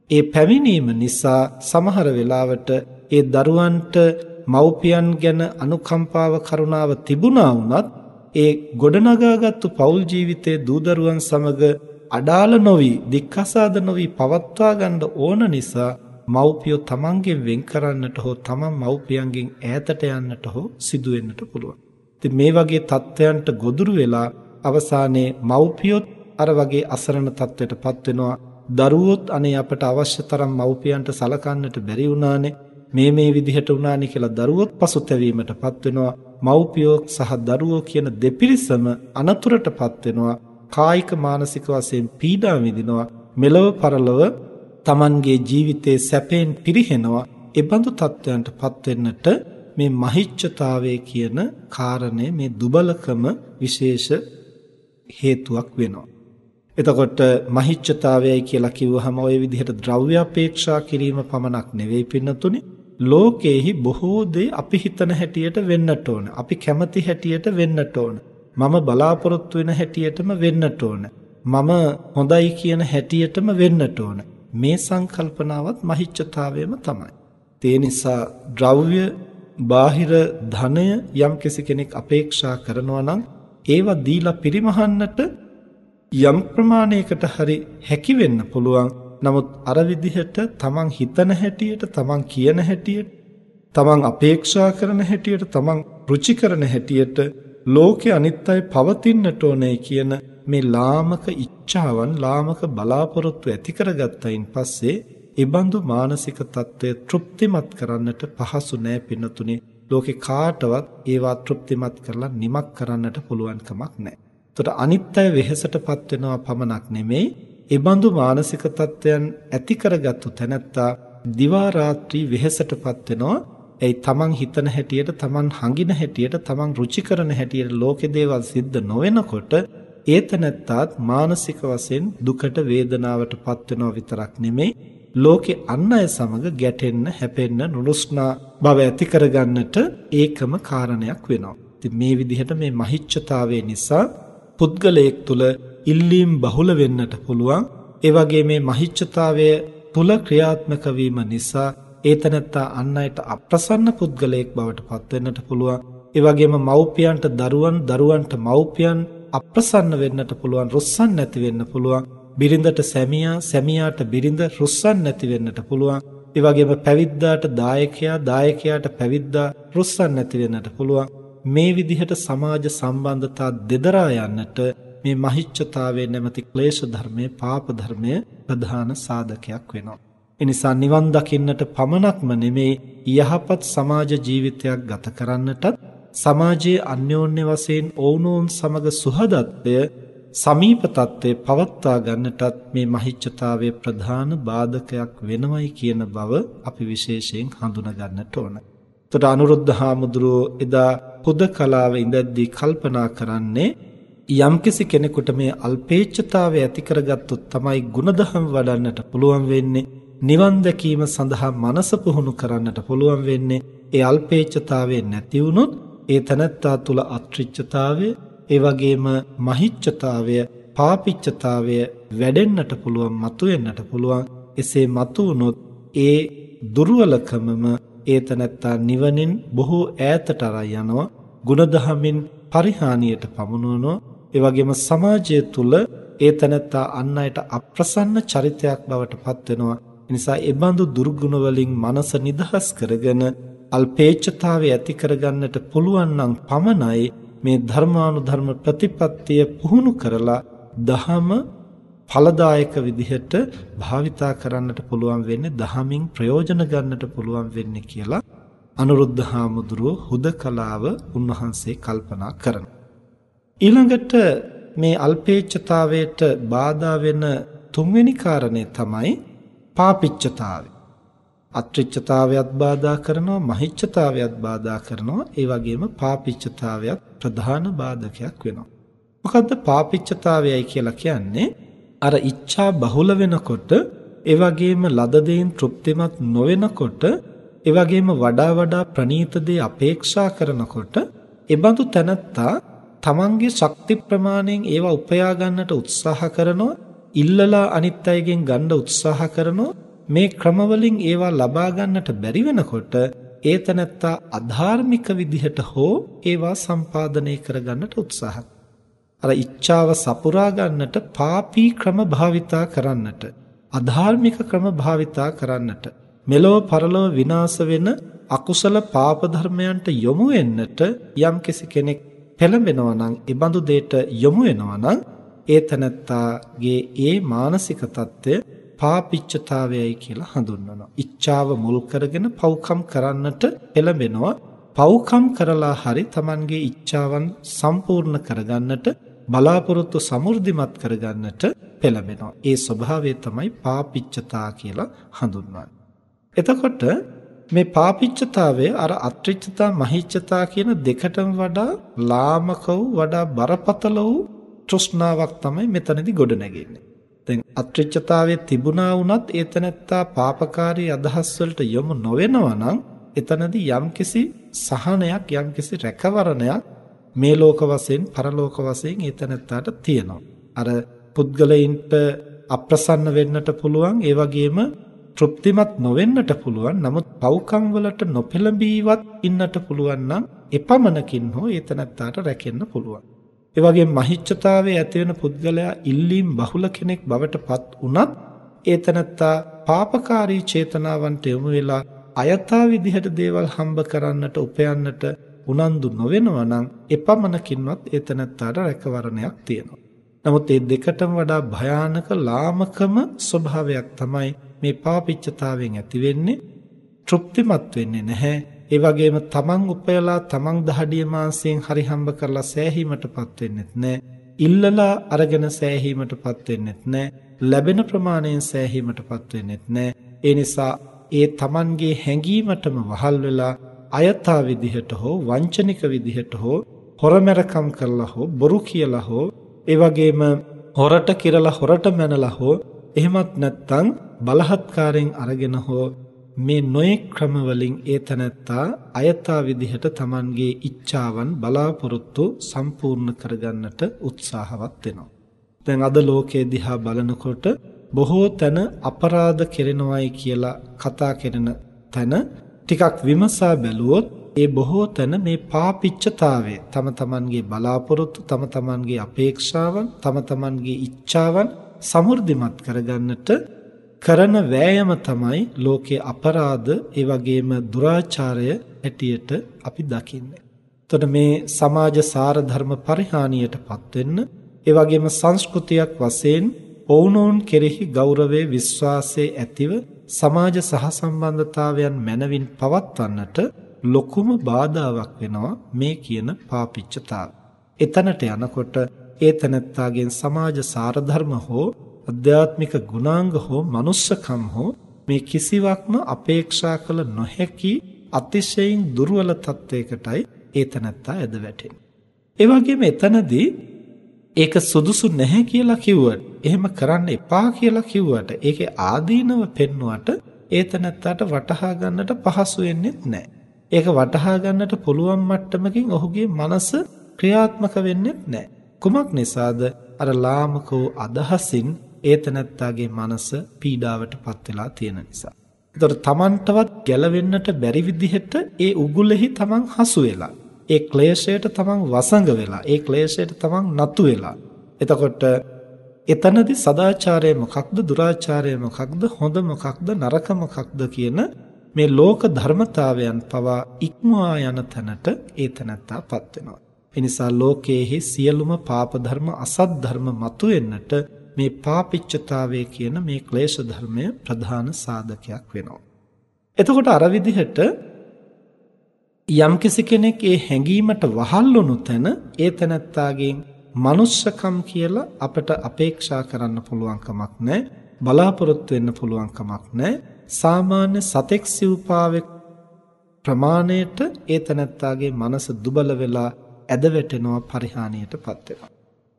ඒ පැමිණීම නිසා සමහර වෙලාවට ඒ දරුවන්ට මව්පියන් ගැන අනුකම්පාව කරුණාව තිබුණා වුණත් ඒ ගොඩනගාගත්තු පෞල් ජීවිතයේ දූදරුවන් සමග අඩාල නොවි දික්කසාද නොවි පවත්වා ගන්න ඕන නිසා මව්පියෝ තමන්ගෙන් වෙන් කරන්නට හෝ තමන් මව්පියන්ගෙන් ඈතට යන්නට හෝ සිදු වෙන්නට පුළුවන්. ඉතින් මේ වගේ තත්ත්වයන්ට ගොදුරු වෙලා අවසානයේ මව්පියොත් අර වගේ අසරණ තත්ත්වයටපත් වෙනවා. දරුවොත් අනේ අපට අවශ්‍ය තරම් මව්පියන්ට සලකන්නට බැරි වුණානේ මේ මේ විදිහට වුණානේ කියලා දරුවොත් පසුතැවීමටපත් වෙනවා. මව්පියෝ සහ දරුවෝ කියන දෙපිරිසම අනතුරටපත් වෙනවා. කායික මානසික වශයෙන් පීඩා විඳිනවා. මෙලව පරලොව Tamanගේ ජීවිතයේ සැපෙන් පිරිහෙනවා. ඒ බඳු තත්ත්වයන්ටපත් වෙන්නට මේ මහිච්ඡතාවය කියන කාරණය මේ දුබලකම විශේෂ හේතුවක් වෙනවා. එතකොට මහිච්ඡතාවයයි කියලා කිව්වහම ওই විදිහට ද්‍රව්‍ය අපේක්ෂා කිරීම පමණක් නෙවෙයි පින්නතුනේ ලෝකයේහි බොහෝ දේ අපි හිතන හැටියට වෙන්නට ඕන. අපි කැමති හැටියට වෙන්නට ඕන. මම බලාපොරොත්තු වෙන හැටියටම වෙන්නට ඕන. මම හොඳයි කියන හැටියටම වෙන්නට ඕන. මේ සංකල්පනාවත් මහිච්ඡතාවයම තමයි. ඒ නිසා ද්‍රව්‍ය බාහිර ධනය යම් කෙනෙක් අපේක්ෂා කරනවා නම් ඒවා දීලා පරිමහන්නට යම් ප්‍රමාණයකට හරි හැකි වෙන්න පුළුවන් නමුත් අර විදිහට තමන් හිතන හැටියට තමන් කියන හැටියට තමන් අපේක්ෂා කරන හැටියට තමන් රුචි කරන හැටියට ලෝකේ අනිත් අය පවතින්නට ඕනේ කියන මේ ලාමක ඉච්ඡාවන් ලාමක බලාපොරොත්තු ඇති කරගත්තයින් පස්සේ ඉබඳු මානසික తත්වය තෘප්තිමත් කරන්නට පහසු නෑ පින්නතුනේ ලෝකේ කාටවත් ඒවා තෘප්තිමත් කරලා නිමක් කරන්නට පුළුවන් කමක් නෑ. එතකොට අනිත් අය වෙහෙසටපත් වෙනවා පමණක් නෙමෙයි එබඳු මානසික තත්ත්වයන් ඇති කරගත්තු තැනැත්තා දිවා රාත්‍රී වෙහෙසටපත් වෙනවා. එයි තමන් හිතන හැටියට තමන් හඟින හැටියට තමන් රුචි කරන හැටියට ලෝකේ දේවල් සිද්ධ නොවෙනකොට ඒ තැනැත්තාත් මානසික වශයෙන් දුකට වේදනාවටපත් වෙනවා විතරක් නෙමෙයි ලෝකේ අන් අය සමග ගැටෙන්න හැපෙන්න නුරුස්නා බව ඇති කරගන්නට ඒකම කාරණයක් වෙනවා. ඉතින් මේ විදිහට මේ මහිච්ඡතාවය නිසා පුද්ගලයෙක් තුල ඉල්ලීම් බහුල වෙන්නට පුළුවන්. ඒ වගේ මේ මහිච්ඡතාවය තුල ක්‍රියාත්මක වීම නිසා ඒතනත්තා අන් අයට අප්‍රසන්න පුද්ගලයෙක් බවට පත් වෙන්නට පුළුවන්. ඒ වගේම මව්පියන්ට දරුවන් දරුවන්ට මව්පියන් අප්‍රසන්න වෙන්නට පුළුවන් රුස්සන් නැති වෙන්න පුළුවන්. බිරිඳට සැමියා සැමියාට බිරිඳ රුස්සන් නැති වෙන්නට පුළුවන්. ඒ වගේම පැවිද්දාට දායකයා දායකයාට පැවිද්දා රුස්සන් නැති වෙන්නට පුළුවන්. මේ විදිහට සමාජ සම්බන්ධතා දෙදරා යන්නට මේ මහිච්ඡතාවයේ නැමැති ක්ලේශ ධර්මයේ පාප ධර්මයේ ප්‍රධාන සාධකයක් වෙනවා. ඒ නිසා නිවන් දකින්නට පමණක්ම නෙමේ යහපත් සමාජ ජීවිතයක් ගත කරන්නටත් සමාජයේ අන්‍යෝන්‍ය වශයෙන් ඔවුනොවුන් සමග සුහදත්වය සමීප තත්ත්වයේ පවත්වා ගන්නටත් මේ මහිච්ඡතාවයේ ප්‍රධාන බාධකයක් වෙනවයි කියන බව අපි විශේෂයෙන් හඳුනා ගන්නට ඕන. එතකොට අනුරුද්ධ හාමුදුරුවෝ එදා පුදකලාව ඉඳද්දී කල්පනා කරන්නේ යම්කිසි කෙනෙකුට මේ අල්පේච්ඡතාවය ඇති කරගත්තොත් තමයි ಗುಣධම් වඩන්නට පුළුවන් වෙන්නේ. නිවන් දැකීම සඳහා මනස පුහුණු කරන්නට පුළුවන් වෙන්නේ. ඒ අල්පේච්ඡතාවය නැති වුනොත් ඒ තනත්තා තුල අත්‍රිච්ඡතාවය ඒ වගේම මහිච්ඡතාවය පාපිච්ඡතාවය වැඩෙන්නට පුළුවන් මතුවෙන්නට පුළුවන්. එසේ මතු වුනොත් ඒ දුර්වලකමම ඒ තනත්තා නිවනින් බොහෝ ඈතට යනවා. ගුණධමින් පරිහානියට පමුණවනවා. ඒ වගේම සමාජය තුල ඒ තනත්තා අන් අයට අප්‍රසන්න චරිතයක් බවට පත් වෙනවා නිසා ඒ බඳු දුර්ගුණ වලින් මනස නිදහස් කරගෙන අල්පේච්ඡතාවය ඇති කරගන්නට පුළුවන් නම් පමණයි මේ ධර්මානුධර්ම ප්‍රතිපත්තිය පුහුණු කරලා දහම ඵලදායක විදිහට භාවිතා කරන්නට පුළුවන් වෙන්නේ දහමින් ප්‍රයෝජන ගන්නට පුළුවන් වෙන්නේ කියලා අනුරුද්ධ හාමුදුරුව හුදකලාව උන්වහන්සේ කල්පනා කරනවා. ඊළඟට මේ අල්පේච්ඡතාවයට බාධා වෙන තුන්වෙනි කාරණේ තමයි පාපිච්ඡතාවය. අත්‍රිච්ඡතාවයත් බාධා කරනවා මහිච්ඡතාවයත් බාධා කරනවා. ඒ වගේම පාපිච්ඡතාවයත් ප්‍රධාන බාධකයක් වෙනවා. මොකද්ද පාපිච්ඡතාවයයි කියලා කියන්නේ? අර ඉච්ඡා බහුල වෙනකොට ඒ වගේම ලද දෙයින් තෘප්තිමත් නොවෙනකොට ඒ වගේම වඩා වඩා ප්‍රනීත දේ අපේක්ෂා කරනකොට එබඳු තැනත්තා තමන්ගේ ශක්ති ප්‍රමාණයෙන් ඒවා උපයා ගන්නට උත්සාහ කරනවා ඉල්ලලා අනිත් අයගෙන් ගන්න උත්සාහ කරනවා මේ ක්‍රමවලින් ඒවා ලබා ගන්නට බැරි වෙනකොට ඒ තනත්තා අධාර්මික විදිහට හෝ ඒවා සම්පාදනය කරගන්නට උත්සාහ. අර ඉච්ඡාව සපුරා ගන්නට පාපී ක්‍රම භාවිතා කරන්නට අධාර්මික ක්‍රම භාවිතා කරන්නට මෙලොව පරලොව විනාශ වෙන අකුසල පාප ධර්මයන්ට යොමු වෙන්නට යම් කෙනෙක් පෙළඹෙනවා නම්, ඒබඳු දෙයට යොමු වෙනවා නම්, ඒ තනත්තාගේ ඒ මානසික తত্ত্বය පාපිච්චතාවයයි කියලා හඳුන්වනවා. ඉච්ඡාව මුල් කරගෙන පව්කම් කරන්නට පෙළඹෙනවා. පව්කම් කරලා හරි Tamanගේ ઈચ્છාවන් සම්පූර්ණ කරගන්නට බලාපොරොත්තු සමෘද්ධිමත් කරගන්නට පෙළඹෙනවා. ඒ ස්වභාවය තමයි පාපිච්චතා කියලා හඳුන්වන්නේ. එතකොට මේ පාපිච්චතාවය අර අත්‍රිච්ඡතා මහිච්ඡතා කියන දෙකටම වඩා ලාමක වූ වඩා බරපතල වූ තෘෂ්ණාවක් තමයි මෙතනදී ගොඩ නැගෙන්නේ. දැන් අත්‍රිච්ඡතාවයේ තිබුණා වුණත් ඒතනත්තා පාපකාරී අදහස් වලට යොමු නොවෙනවා නම් එතනදී යම්කිසි සහනයක් යම්කිසි රැකවරණයක් මේ ලෝක වශයෙන් පරලෝක වශයෙන් ඒතනත්තාට තියෙනවා. අර පුද්ගලයින්ට අප්‍රසන්න වෙන්නට පුළුවන් ඒ වගේම තෘප්තිමත් නොවෙන්නට පුළුවන් නමුත් පව්කම් වලට නොපෙළඹීවත් ඉන්නට පුළුවන් නම් එපමණකින් හෝ ඒතනත්තාට රැකෙන්න පුළුවන්. ඒ වගේම මහිච්ඡතාවයේ ඇති වෙන පුද්ගලයා ඉල්ලීම් බහුල කෙනෙක් බවට පත් වුණත් ඒතනත්තා පාපකාරී චේතනාවන්ට යොමු වෙලා අයථා විදිහට දේවල් හම්බ කරන්නට උපයන්නට උනන්දු නොවෙනවා නම් එපමණකින්වත් ඒතනත්තාට රැකවරණයක් තියෙනවා. නමුත් මේ දෙකටම වඩා භයානක ලාමකම ස්වභාවයක් තමයි මේ පාපිච්චතාවයෙන් ඇති වෙන්නේ. තෘප්තිමත් වෙන්නේ නැහැ. ඒ වගේම තමන් උපයලා තමන් දහඩිය මාංශයෙන් හරි හම්බ කරලා සෑහීමටපත් වෙන්නෙත් නැහැ. ඉල්ලලා අරගෙන සෑහීමටපත් වෙන්නෙත් නැහැ. ලැබෙන ප්‍රමාණයෙන් සෑහීමටපත් වෙන්නෙත් නැහැ. ඒ නිසා ඒ තමන්ගේ හැඟීමටම වහල් වෙලා අයථා විදිහට හෝ වංචනික විදිහට හෝ හොරමැරකම් කරලා හෝ බොරු කියලා හෝ ඒ වගේම හොරට කිරලා හොරට මැනලා හෝ එහෙමත් නැත්නම් බලහත්කාරයෙන් අරගෙන හෝ මේ නොයෙක් ක්‍රම වලින් ඒ තනත්තා අයථා විදිහට Tamanගේ ඉච්ඡාවන් බලාපොරොත්තු සම්පූර්ණ කරගන්නට උත්සාහවත් වෙනවා. දැන් අද ලෝකයේ දිහා බලනකොට බොහෝ තැන අපරාධ කෙරෙනවයි කියලා කතා කරන තැන ටිකක් විමසා බැලුවොත් ඒ බොහෝ තැන මේ පාපිච්චතාවය තම තමන්ගේ බලාපොරොත්තු තම තමන්ගේ අපේක්ෂාවන් තම තමන්ගේ ඉච්ඡාවන් සමෘද්ධිමත් කරගන්නට කරන වෑයම තමයි ලෝකේ අපරාධ ඒ වගේම දුරාචාරය හැටියට අපි දකින්නේ. එතකොට මේ සමාජ සාර ධර්ම පරිහානියටපත් වෙන්න ඒ වගේම සංස්කෘතියක් වශයෙන් ඔවුනොවුන් කෙරෙහි ගෞරවයේ විශ්වාසයේ ඇතිව සමාජ සහසම්බන්ධතාවයන් මැනවින් පවත්වන්නට ලොකුම බාධාවක් වෙනවා මේ කියන පාපිච්චතාව. එතනට යනකොට ඒ තනත්තාගෙන් සමාජ සාරධර්ම හෝ අධ්‍යාත්මික ගුණාංග හෝ මනුස්සකම් හෝ මේ කිසිවක්ම අපේක්ෂා කළ නොහැකි අතිශයින් දුර්වල තත්වයකටයි ඒ තනත්තා ඇද වැටෙන්නේ. ඒ වගේම එතනදී ඒක සුදුසු නැහැ කියලා කිව්වට එහෙම කරන්න එපා කියලා කිව්වට ඒකේ ආදීනව පෙන්වුවට ඒ තනත්තාට වටහා ගන්නට පහසු වෙන්නේ නැහැ. ඒක වටහා ගන්නට පුළුවන් මට්ටමකින් ඔහුගේ මනස ක්‍රියාත්මක වෙන්නේ නැහැ. කුමක් නිසාද? අර ලාමක වූ අදහසින් ඒතනත්තාගේ මනස පීඩාවටපත් වෙලා තියෙන නිසා. ඒතර තමන්ටවත් ගැලවෙන්නට බැරි විදිහට ඒ උගුලෙහි තමන් හසු වෙලා ඒ ක්ලේශයට තමන් වසඟ වෙලා ඒ ක්ලේශයට තමන් නතු වෙලා එතකොට එතනදී සදාචාරය මොකක්ද දුරාචාරය මොකක්ද හොඳ මොකක්ද නරක මොකක්ද කියන මේ ලෝක ධර්මතාවයන් පවා ඉක්මවා යන තැනට ඒ තැනත්තාපත් වෙනවා. ඒ නිසා ලෝකයේහි සියලුම පාප ධර්ම අසත් ධර්ම මතුවෙන්නට මේ පාපිච්චතාවය කියන මේ ක්ලේශ ධර්මය ප්‍රධාන සාධකයක් වෙනවා. එතකොට අර විදිහට යම්කිසි කෙනෙක් ඒ හැඟීමට වහල් වුණු තැන ඒ තැනත්තාගෙන් manussකම් කියලා අපට අපේක්ෂා කරන්න පුළුවන් කමක් නැහැ බලාපොරොත්තු වෙන්න පුළුවන් කමක් නැහැ සාමාන්‍ය සතෙක් සිව්පාවෙක් ප්‍රමාණයට ඒ තනත්තාගේ මනස දුබල වෙලා ඇද වැටෙනවා පරිහානියටපත් වෙනවා.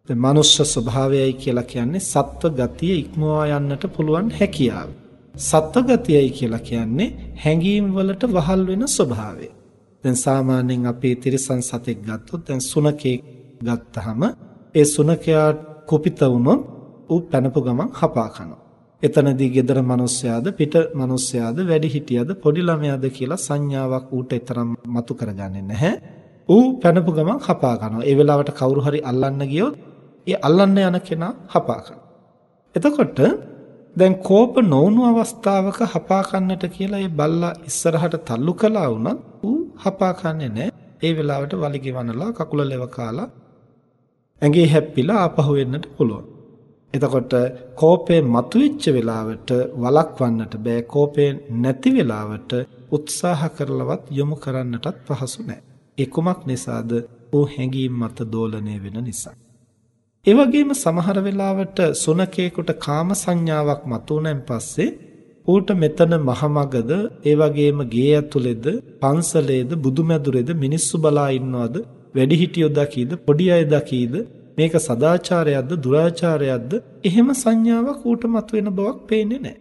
ඒ මනුෂ්‍ය ස්වභාවයයි කියලා කියන්නේ සත්ව ගතිය ඉක්මවා යන්නට පුළුවන් හැකියාව. සත්ව ගතියයි කියලා කියන්නේ හැඟීම් වලට වහල් වෙන ස්වභාවය. දැන් සාමාන්‍යයෙන් අපේ තිරිසන් සතෙක් ගත්තොත් දැන් සුනකෙක් ගත්තාම ඒ සුනකයා කුපිත වුණොත් ඌ පැනපු ගමන් හපා කනවා. එතනදී gedara මිනිස්යාද පිට මිනිස්යාද වැඩි හිටියද පොඩි ළමයාද කියලා සංඥාවක් ඌට තරම් මතු කරගන්නේ නැහැ. ඌ පැනපු ගමන් හපා කනවා. ඒ වෙලාවට කවුරු හරි අල්ලන්න ගියොත් ඒ අල්ලන්න යන කෙනා හපා කනවා. එතකොට දැන් කෝප නොවුණු අවස්ථාවක හපා කන්නට කියලා ඒ බල්ලා ඉස්සරහට තල්ලු කළා වුණත් ඌ හපා කන්නේ නැහැ. ඒ වෙලාවට වලිගෙ වනලා කකුල ලෙව කාලා ඇඟේ හැප්පිලා ආපහු එන්නට පුළුවන්. එතකොට කෝපය මතුවෙච්ච වෙලාවට වළක්වන්නට බෑ කෝපය නැති වෙලාවට උත්සාහ කරලවත් යොමු කරන්නටත් පහසු නෑ. ඒ කුමක් නිසාද? ਉਹ හැඟීම් මත දෝලණය වෙන නිසා. ඒ වගේම සමහර වෙලාවට සුනකේකට කාම සංඥාවක් මතුවනන් පස්සේ ඌට මෙතන මහමගද ඒ වගේම ගේ ඇතුළේද පන්සලේද බුදුමැදුරේද මිනිස්සු බලා ඉන්නවද වැඩිහිටියෝ දකීද පොඩි අය දකීද මේක සදාචාරයක්ද දුරාචාරයක්ද එහෙම සංඥාවක් ඌට මතුවෙන බවක් පේන්නේ නැහැ.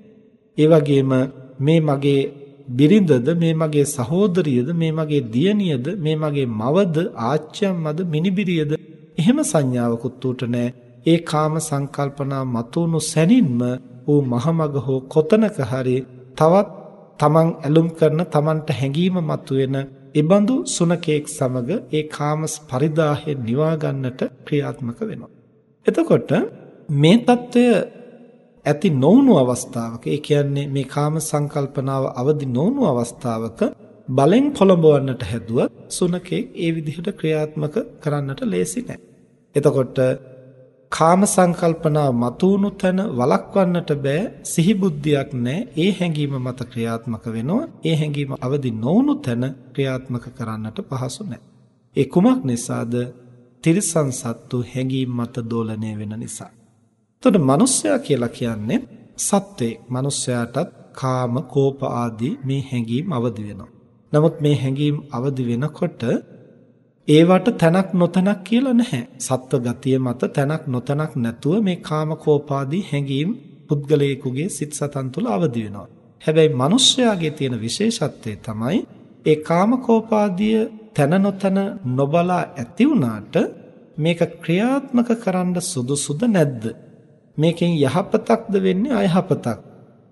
ඒ වගේම මේ මගේ බිරිඳද මේ මගේ සහෝදරියද මේ මගේ දියණියද මේ මගේ මවද ආච්චිම්මද මිනිබිරියද? එහෙම සංඥාවකුත් උට නැහැ ඒ කාම සංකල්පනා මතුණු සැනින්ම ඌ මහමග හෝ කොතනක හරි තවත් තමන් ඇලුම් කරන තමන්ට හැඟීම මතුවෙන ඉබඳු සුනකේක් සමග ඒ කාම පරිදාහය නිවා ගන්නට ක්‍රියාත්මක වෙනවා. එතකොට මේ తত্ত্বය ඇති නොවුණු අවස්ථාවක ඒ කියන්නේ මේ කාම සංකල්පනාව අවදි නොවුණු අවස්ථාවක බලෙන් පොළඹවන්නට හැදුවත් සුනකෙක් ඒ විදිහට ක්‍රියාත්මක කරන්නට ලේසි නෑ. එතකොට කාම සංකල්පනා මතුණු තැන වළක්වන්නට බෑ සිහි බුද්ධියක් නැහැ ඒ හැඟීම මත ක්‍රියාත්මක වෙනවා. ඒ හැඟීම අවදි නොවුණු තැන ක්‍රියාත්මක කරන්නට පහසු නැහැ ඒ කුමක් නිසාද? තිරිසන් සත්තු හැඟීම් මත දෝලණය වෙන නිසා. එතකොට මිනිස්සයා කියලා කියන්නේ සත්වේ මිනිස්සයාටත් කාම කෝප ආදී මේ හැඟීම් අවදි වෙනවා නමුත් මේ හැඟීම් අවදි වෙනකොට ඒවට තැනක් නොතැනක් කියලා නැහැ. සත්ව ගතිය මත තැනක් නොතැනක් නැතුව මේ කාම කෝපාදී හැඟීම් පුද්ගලයෙකුගේ සිත් සතන් තුළ අවදි වෙනවා. හැබැයි මිනිස්යාගේ තියෙන විශේෂත්වය තමයි ඒ කාම කෝපාදිය තන නොතන නොබලා ඇති වුණාට මේක ක්‍රියාත්මක කරන්න සුදුසුද නැද්ද? මේකෙන් යහපතක්ද වෙන්නේ අයහපතක්?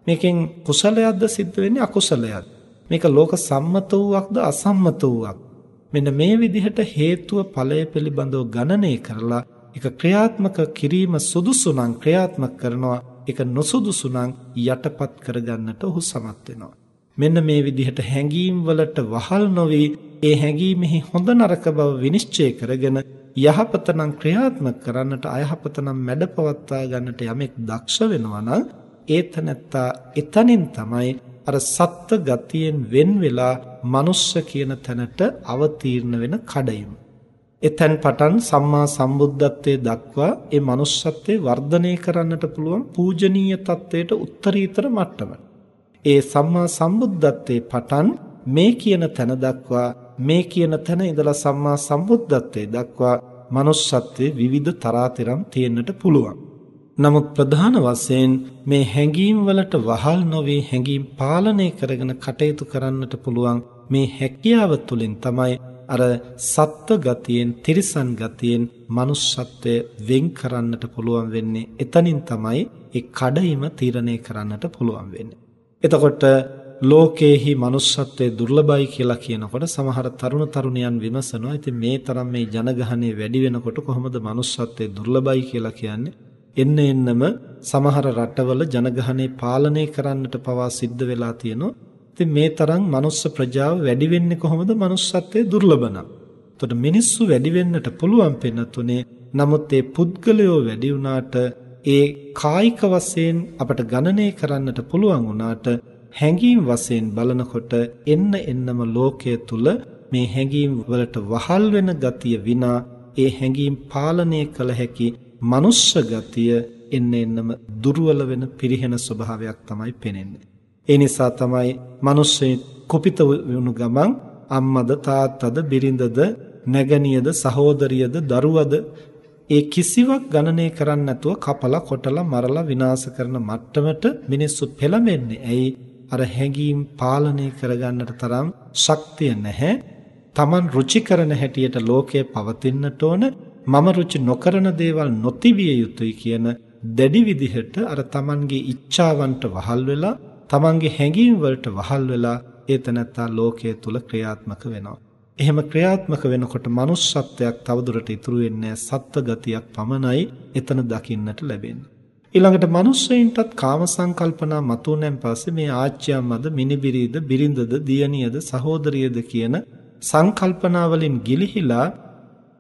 මේකෙන් කුසලයක්ද සිද්ධ වෙන්නේ අකුසලයක්ද? මේක ලෝක සම්මත වූවක්ද අසම්මත වූවක්? මෙන්න මේ විදිහට හේතුව ඵලය පිළිබඳව ගණනය කරලා ඒක ක්‍රියාත්මක කිරීම සුදුසු නම් ක්‍රියාත්මක කරනවා ඒක නොසුදුසු නම් යටපත් කරගන්නට ඔහු සමත් වෙනවා. මෙන්න මේ විදිහට හැඟීම් වලට වහල් නොවි ඒ හැඟීමෙහි හොඳ නරක බව විනිශ්චය කරගෙන යහපත නම් ක්‍රියාත්මක කරන්නට අයහපත නම් මැඩපවත්වා ගන්නට යමෙක් දක්ෂ වෙනවා නම් ඒතනත්තා එතනින් තමයි අර සත්ත්ව ගතියෙන් වෙන් වෙලා මනුස්ස කියන තැනට අවතීර්ණ වෙන කඩයිම. එතෙන් පටන් සම්මා සම්බුද්ධත්වයේ දක්වා ඒ manussත්වයේ වර්ධනය කරන්නට පුළුවන් පූජනීය තත්වයට උත්තරීතර මට්ටමට. ඒ සම්මා සම්බුද්ධත්වයේ පටන් මේ කියන තැන දක්වා මේ කියන තැන ඉඳලා සම්මා සම්බුද්ධත්වයේ දක්වා manussත්වයේ විවිධ තරාතිරම් තියෙන්නට පුළුවන්. නමුත් ප්‍රධාන වශයෙන් මේ හැඟීම් වලට වහල් නොවි හැඟීම් පාලනය කරගෙන කටයුතු කරන්නට පුළුවන් මේ හැකියාව තුළින් තමයි අර සත්ත්ව ගතියෙන් තිරිසන් ගතියෙන් manussත්වය වෙන් කරන්නට පුළුවන් වෙන්නේ එතනින් තමයි ඒ කඩයිම තීරණය කරන්නට පුළුවන් වෙන්නේ එතකොට ලෝකේහි manussත්වයේ දුර්ලභයි කියලා කියනකොට සමහර තරුණ තරුණියන් විමසනවා ඉතින් මේ තරම් මේ ජනගහනය වැඩි වෙනකොට කොහොමද manussත්වයේ දුර්ලභයි කියලා කියන්නේ එන්න එන්නම සමහර රටවල ජනගහනය පාලනය කරන්නට පවා සිද්ධ වෙලා තියෙනවා ඉතින් මේ තරම් මනුස්ස ප්‍රජාව වැඩි වෙන්නේ කොහොමද? manussත්වයේ දුර්ලභ නම්. එතකොට මිනිස්සු වැඩි වෙන්නට පුළුවන් පෙන්නතුනේ. නමුත් ඒ පුද්ගලයෝ වැඩි වුණාට ඒ කායික වශයෙන් අපට ගණනය කරන්නට පුළුවන් වුණාට හැඟීම් වශයෙන් බලනකොට එන්න එන්නම ලෝකයේ තුල මේ හැඟීම් වලට වහල් වෙන ගතිය විනා ඒ හැඟීම් පාලනය කළ හැකි මනුස්ස ගතිය එන්න එන්නම දුර්වල වෙන පිරිහෙන ස්වභාවයක් තමයි පෙනෙන්නේ. ඒ නිසා තමයි මිනිස්සේ කුපිත වුණු ගමන් අම්මද තාත්තද බිරිඳද නැගණියද සහෝදරියද දරුවද ඒ කිසිවක් ගණනය කරන්නේ නැතුව කපලා කොටලා මරලා විනාශ කරන මට්ටමට මිනිස්සු පෙළඹෙන්නේ. ඇයි? අර හැඟීම් පාලනය කරගන්නට තරම් ශක්තිය නැහැ. Taman රුචි කරන හැටියට ලෝකය පවතින්නට ඕන. මම රුචි නොකරන දේවල් නොතිබිය යුතුයි කියන දැඩි විදිහට අර Tamanගේ ઈચ્છාවන්ට වහල් වෙලා Tamanගේ හැඟීම් වලට වහල් වෙලා ඒ තනත්තා ලෝකයේ තුල ක්‍රියාත්මක වෙනවා. එහෙම ක්‍රියාත්මක වෙනකොට manussත්වයක් තවදුරට ඉතුරු වෙන්නේ සත්ව ගතියක් පමණයි එතන දකින්නට ලැබෙන්නේ. ඊළඟට මිනිස්සෙයින්ටත් කාම සංකල්පනා මතුවෙන් පස්සේ මේ ආච්චියම්මද මිනිබිරිද බිරිඳද දියණියද සහෝදරියද කියන සංකල්පනා වලින් ගිලිහිලා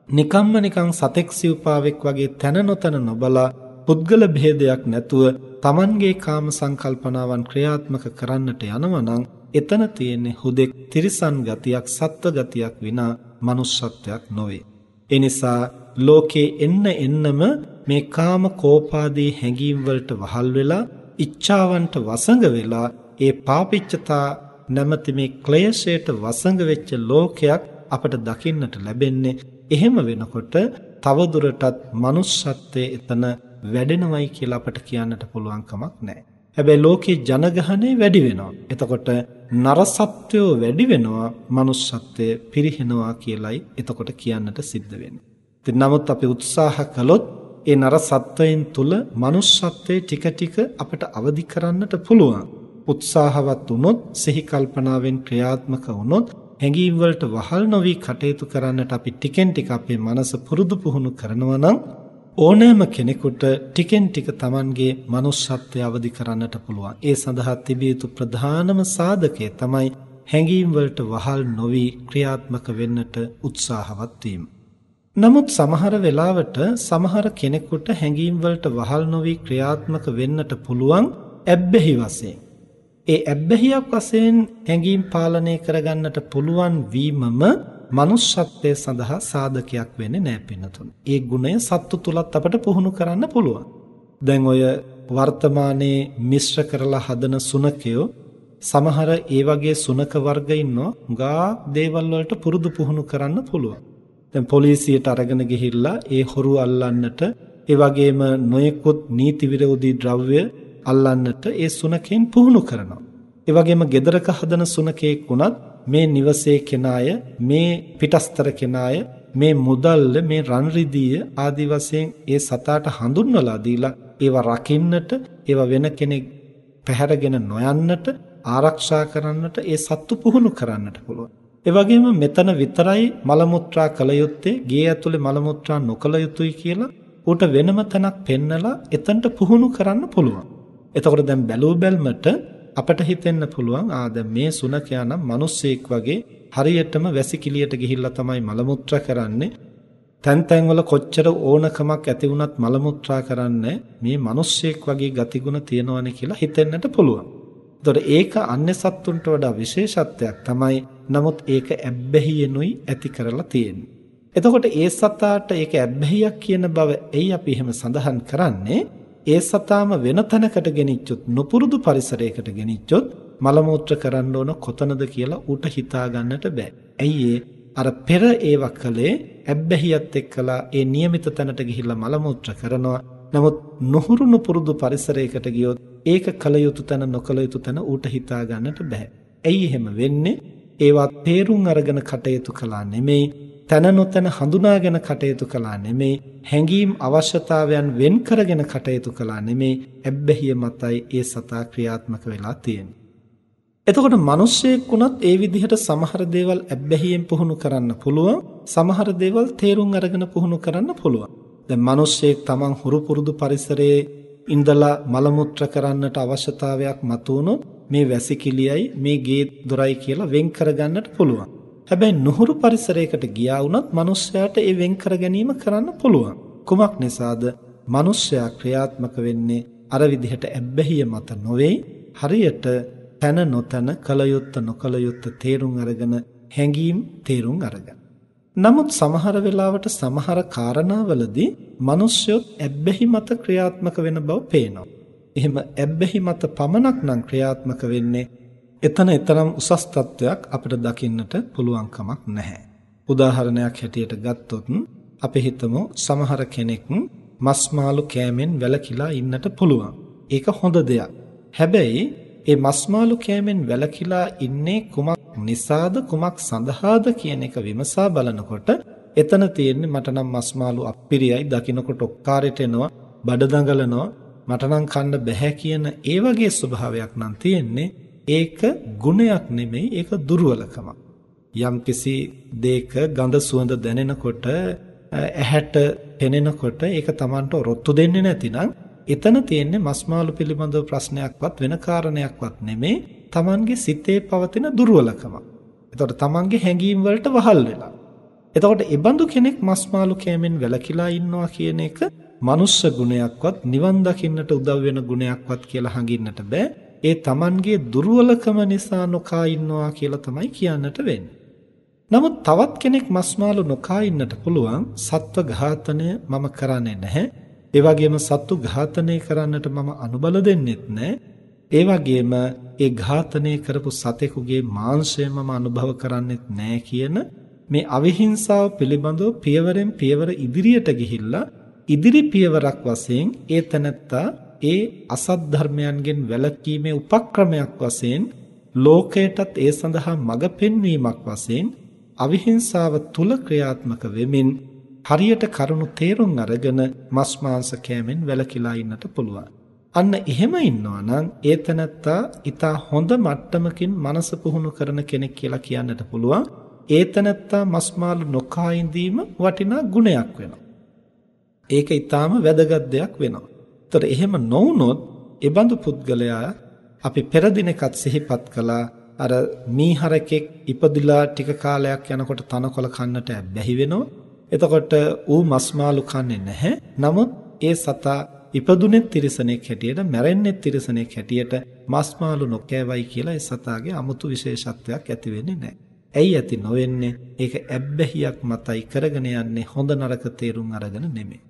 නිකම්ම නිකං සතෙක් සිව්පාවෙක් වගේ තන නොතන නොබලා පුද්ගල භේදයක් නැතුව Tamanගේ කාම සංකල්පනාවන් ක්‍රියාත්මක කරන්නට යනවා නම් එතන තියෙන්නේ හුදෙක් තිරිසන් ගතියක් සත්ව ගතියක් විනා manussත්වයක් නොවේ. ඒ නිසා ලෝකේ එන්න එන්නම මේ කාම කෝපාදී හැඟීම් වලට වහල් වෙලා ඉච්ඡාවන්ට වසඟ වෙලා ඒ පාපිච්චතා නැමැති මේ ක්ලේශයට වසඟ වෙච්ච ලෝකයක් අපට දකින්නට ලැබෙන්නේ එහෙම වෙනකොට තවදුරටත් manussත්වයේ එතන වැඩෙනවයි කියලා අපට කියන්නට පුළුවන් කමක් නැහැ. හැබැයි ලෝකේ ජනගහනය වැඩි වෙනවා. එතකොට නරසත්වයෝ වැඩි වෙනවා, manussත්වය පිරිහෙනවා කියලයි එතකොට කියන්නට සිද්ධ වෙන්නේ. ඉතින් නමුත් අපි උත්සාහ කළොත් ඒ නරසත්වයන් තුල manussත්වයේ ටික ටික අපට අවදි කරන්නට පුළුවන්. උත්සාහවත් වුණොත්, සිහි කල්පනාවෙන් ක්‍රියාත්මක වුණොත් හැඟීම් වලට වහල් නොවි කටයුතු කරන්නට අපි ටිකෙන් ටික අපේ මනස පුරුදු පුහුණු කරනවා නම් ඕනෑම කෙනෙකුට ටිකෙන් ටික Tamanගේ manussත්වය අවදි කරන්නට පුළුවන්. ඒ සඳහා තිබිය යුතු ප්‍රධානම සාධකය තමයි හැඟීම් වලට වහල් නොවි ක්‍රියාත්මක වෙන්නට උත්සාහවත් වීම. නමුත් සමහර වෙලාවට සමහර කෙනෙකුට හැඟීම් වලට වහල් නොවි ක්‍රියාත්මක වෙන්නට පුළුවන් ඇබ්බැහි වශයෙන්. ඒ ඇබ්බැහියක් වශයෙන් හැඟීම් පාලනය කරගන්නට පුළුවන් වීමම manussත්වයේ සඳහා සාධකයක් වෙන්නේ නැහැ පින්නතුනි. ඒ ගුණය සත්තු තුලත් අපට පුහුණු කරන්න පුළුවන්. දැන් ඔය වර්තමානයේ මිශ්‍ර කරලා හදන සුනකයෝ සමහර ඒ වගේ සුනක වර්ග ඉන්නවා. ගා දේවල් වලට පුරුදු පුහුණු කරන්න පුළුවන්. දැන් පොලිසියට අරගෙන ගිහිල්ලා ඒ හොරු අල්ලන්නට ඒ වගේම නොයෙකුත් නීති විරෝධී ද්‍රව්‍ය අල්ලන්නට ඒ සුනකෙන් පුහුණු කරනවා. ඒ වගේම gedaraක හදන සුනකෙක් වුණත් මේ නිවසේ කෙනාය මේ පිටස්තර කෙනාය මේ මුදල්ල මේ රන් රිදීය ආදි වශයෙන් ඒ සතාට හඳුන්වලා දීලා ඒවා රකින්නට ඒවා වෙන කෙනෙක් පැහැරගෙන නොයන්නට ආරක්ෂා කරන්නට ඒ සත්තු පුහුණු කරන්නට පුළුවන්. ඒ වගේම මෙතන විතරයි මල මුත්‍රා කළ යුත්තේ ගේ ඇතුලේ මල මුත්‍රා නොකළ යුතුයි කියලා ඌට වෙනම තැනක් පෙන්නලා එතනට පුහුණු කරන්න පුළුවන්. එතකොට දැන් බැලූ බැල්මට අපට හිතෙන්න පුළුවන් ආ දැන් මේ සුනකයා නම් මිනිස්සෙක් වගේ හරියටම වැසිකිළියට ගිහිල්ලා තමයි මල කරන්නේ. තැන් තැන්වල කොච්චර ඕනකමක් ඇති වුණත් මල කරන්නේ මේ මිනිස්සෙක් වගේ ගතිගුණ තියෙනවනේ කියලා හිතෙන්නට පුළුවන්. එතකොට ඒක අන්‍ය සත්තුන්ට වඩා විශේෂත්වයක් තමයි. නමුත් ඒක ඇබ්බැහියෙනුයි ඇති කරලා තියෙන්නේ. එතකොට ඒ සතාට ඒක ඇබ්බැහියක් කියන බව එයි අපි එහෙම සඳහන් කරන්නේ ඒ සතාම වෙන තැනකට ගෙනිච්චොත් නොපුරුදු පරිසරයකට ගෙනිච්චොත් මල කරන්න ඕන කොතනද කියලා ඌට හිතා ගන්නට බෑ. ඇයි අර පෙර ඒවා කලේ ඇබ්බැහියත් එක්කලා ඒ નિયમિત තැනට ගිහිල්ලා මල කරනවා. නමුත් නොහුරු නොපුරුදු පරිසරයකට ගියොත් ඒක කල යුතු තැන නොකල යුතු තැන ඌට හිතා ගන්නට බෑ. ඇයි එහෙම වෙන්නේ? ඒවා තේරුම් අරගෙන කටයුතු කළා නෙමෙයි තන නොතන හඳුනාගෙන කටයුතු කළා නෙමේ හැඟීම් අවශ්‍යතාවයන් වෙන් කරගෙන කටයුතු කළා නෙමේ ඇබ්බැහිය මතයි ඒ සතා ක්‍රියාත්මක වෙලා තියෙන්නේ. එතකොට මිනිස්සෙක් වුණත් ඒ විදිහට සමහර දේවල් ඇබ්බැහියෙන් පුහුණු කරන්න පුළුවන් සමහර දේවල් තේරුම් අරගෙන පුහුණු කරන්න පුළුවන්. දැන් මිනිස්සෙක් තමන් හුරු පුරුදු පරිසරයේ ඉඳලා මල කරන්නට අවශ්‍යතාවයක් මතුවුනොත් මේ වැසිකිළියයි මේ ගේ දොරයි කියලා වෙන් කරගන්නට පුළුවන්. හැබැයි නුහුරු පරිසරයකට ගියා වුණත් මිනිස්යාට ඒ වෙන් කර ගැනීම කරන්න පුළුවන්. කුමක් නිසාද? මිනිස්යා ක්‍රියාත්මක වෙන්නේ අර විදිහට ඇබ්බැහිය මත නොවේ. හරියට තන නොතන කලයුත්ත නොකලයුත්ත තේරුම් අරගෙන හැඟීම් තේරුම් අරගෙන. නමුත් සමහර වෙලාවට සමහර කාරණාවලදී මිනිස්යොත් ඇබ්බැහි මත ක්‍රියාත්මක වෙන බව පේනවා. එහෙම ඇබ්බැහි මත පමණක් නම් ක්‍රියාත්මක වෙන්නේ එතන තරම් උසස් තත්වයක් අපිට දකින්නට පුළුවන් කමක් නැහැ. උදාහරණයක් හැටියට ගත්තොත් අපි හිතමු සමහර කෙනෙක් මස් මාළු කෑමෙන් වැළකීලා ඉන්නට පුළුවන්. ඒක හොඳ දෙයක්. හැබැයි ඒ මස් මාළු කෑමෙන් වැළකීලා ඉන්නේ කුමක් නිසාද කුමක් සඳහාද කියන එක විමසා බලනකොට එතන තියෙන්නේ මට නම් මස් මාළු අප්පිරියයි දකින්නකොට ඔක්කාරයට එනවා බඩ දඟලනවා මට නම් කන්න බැහැ කියන ඒ වගේ ස්වභාවයක් නම් තියෙන්නේ ඒක ගුණයක් නෙමෙයි ඒක දුර්වලකමක්. යම්කිසි දෙයක ගඳ සුවඳ දැනෙනකොට ඇහැට පෙනෙනකොට ඒක Tamanට රොත්තු දෙන්නේ නැතිනම් එතන තියෙන්නේ මස්මාළු පිළිබඳව ප්‍රශ්නයක්වත් වෙන කාරණයක්වත් නෙමෙයි Tamanගේ සිතේ පවතින දුර්වලකමක්. එතකොට Tamanගේ හැඟීම් වලට වහල් වෙලා. එතකොට ඉබඳු කෙනෙක් මස්මාළු කෑමෙන් වැළකීලා ඉන්නවා කියන එක මනුස්ස ගුණයක්වත් නිවන් දකින්නට උදව් වෙන ගුණයක්වත් කියලා හඟින්නට බෑ. ඒ Tamanගේ දුර්වලකම නිසා නොකා ඉන්නවා කියලා තමයි කියන්නට වෙන්නේ. නමුත් තවත් කෙනෙක් මස්මාළු නොකා ඉන්නට පුළුවන් සත්ව ඝාතනය මම කරන්නේ නැහැ. ඒ වගේම සත්තු ඝාතනය කරන්නට මම අනුබල දෙන්නෙත් නැහැ. ඒ වගේම ඒ ඝාතනය කරපු සතෙකුගේ මාංශය මම අනුභව කරන්නෙත් නැහැ කියන මේ අවිහිංසාව පිළිබඳව පියවරෙන් පියවර ඉදිරියට ගිහිල්ලා ඉදිරි පියවරක් වශයෙන් ඒ තනත්තා ඒ අසත් ධර්මයන්ගෙන් වැළකීමේ උපක්‍රමයක් වශයෙන් ලෝකයටත් ඒ සඳහා මඟ පෙන්වීමක් වශයෙන් අවිහිංසාව තුල ක්‍රියාත්මක වෙමින් හරියට කරුණු තේරුම් අරගෙන මස් මාංශ කෑමෙන් වැළකීලා ඉන්නට පුළුවන්. අන්න එහෙම ඉන්නවා නම් ඒ තනත්තා ඊට හොඳ මට්ටමකින් මනස පුහුණු කරන කෙනෙක් කියලා කියන්නට පුළුවන්. ඒ තනත්තා මස් මාළු නොකා ඉඳීම වටිනා ගුණයක් වෙනවා. ඒක ඊටාම වැදගත් දෙයක් වෙනවා. ඒතර එහෙම නොවුනොත් ඒ බඳු පුද්ගලයා අපි පෙර දිනකත් සිහිපත් කළා අර මීහරකෙක් ඉපදිලා ටික කාලයක් යනකොට තනකොළ කන්නට බැහි වෙනවා. එතකොට ඌ මස් මාළු කන්නේ නැහැ. නමුත් ඒ සතා ඉපදුනේ තිරිසනෙක් හැටියට මැරෙන්නේ තිරිසනෙක් හැටියට මස් මාළු නොකෑවයි කියලා ඒ සතාගේ 아무තු විශේෂත්වයක් ඇති වෙන්නේ නැහැ. ඇයි ඇති නොවෙන්නේ? ඒක ඇබ්බැහියක් මතයි කරගෙන යන්නේ හොඳ නරක තේරුම් අරගෙන නෙමෙයි.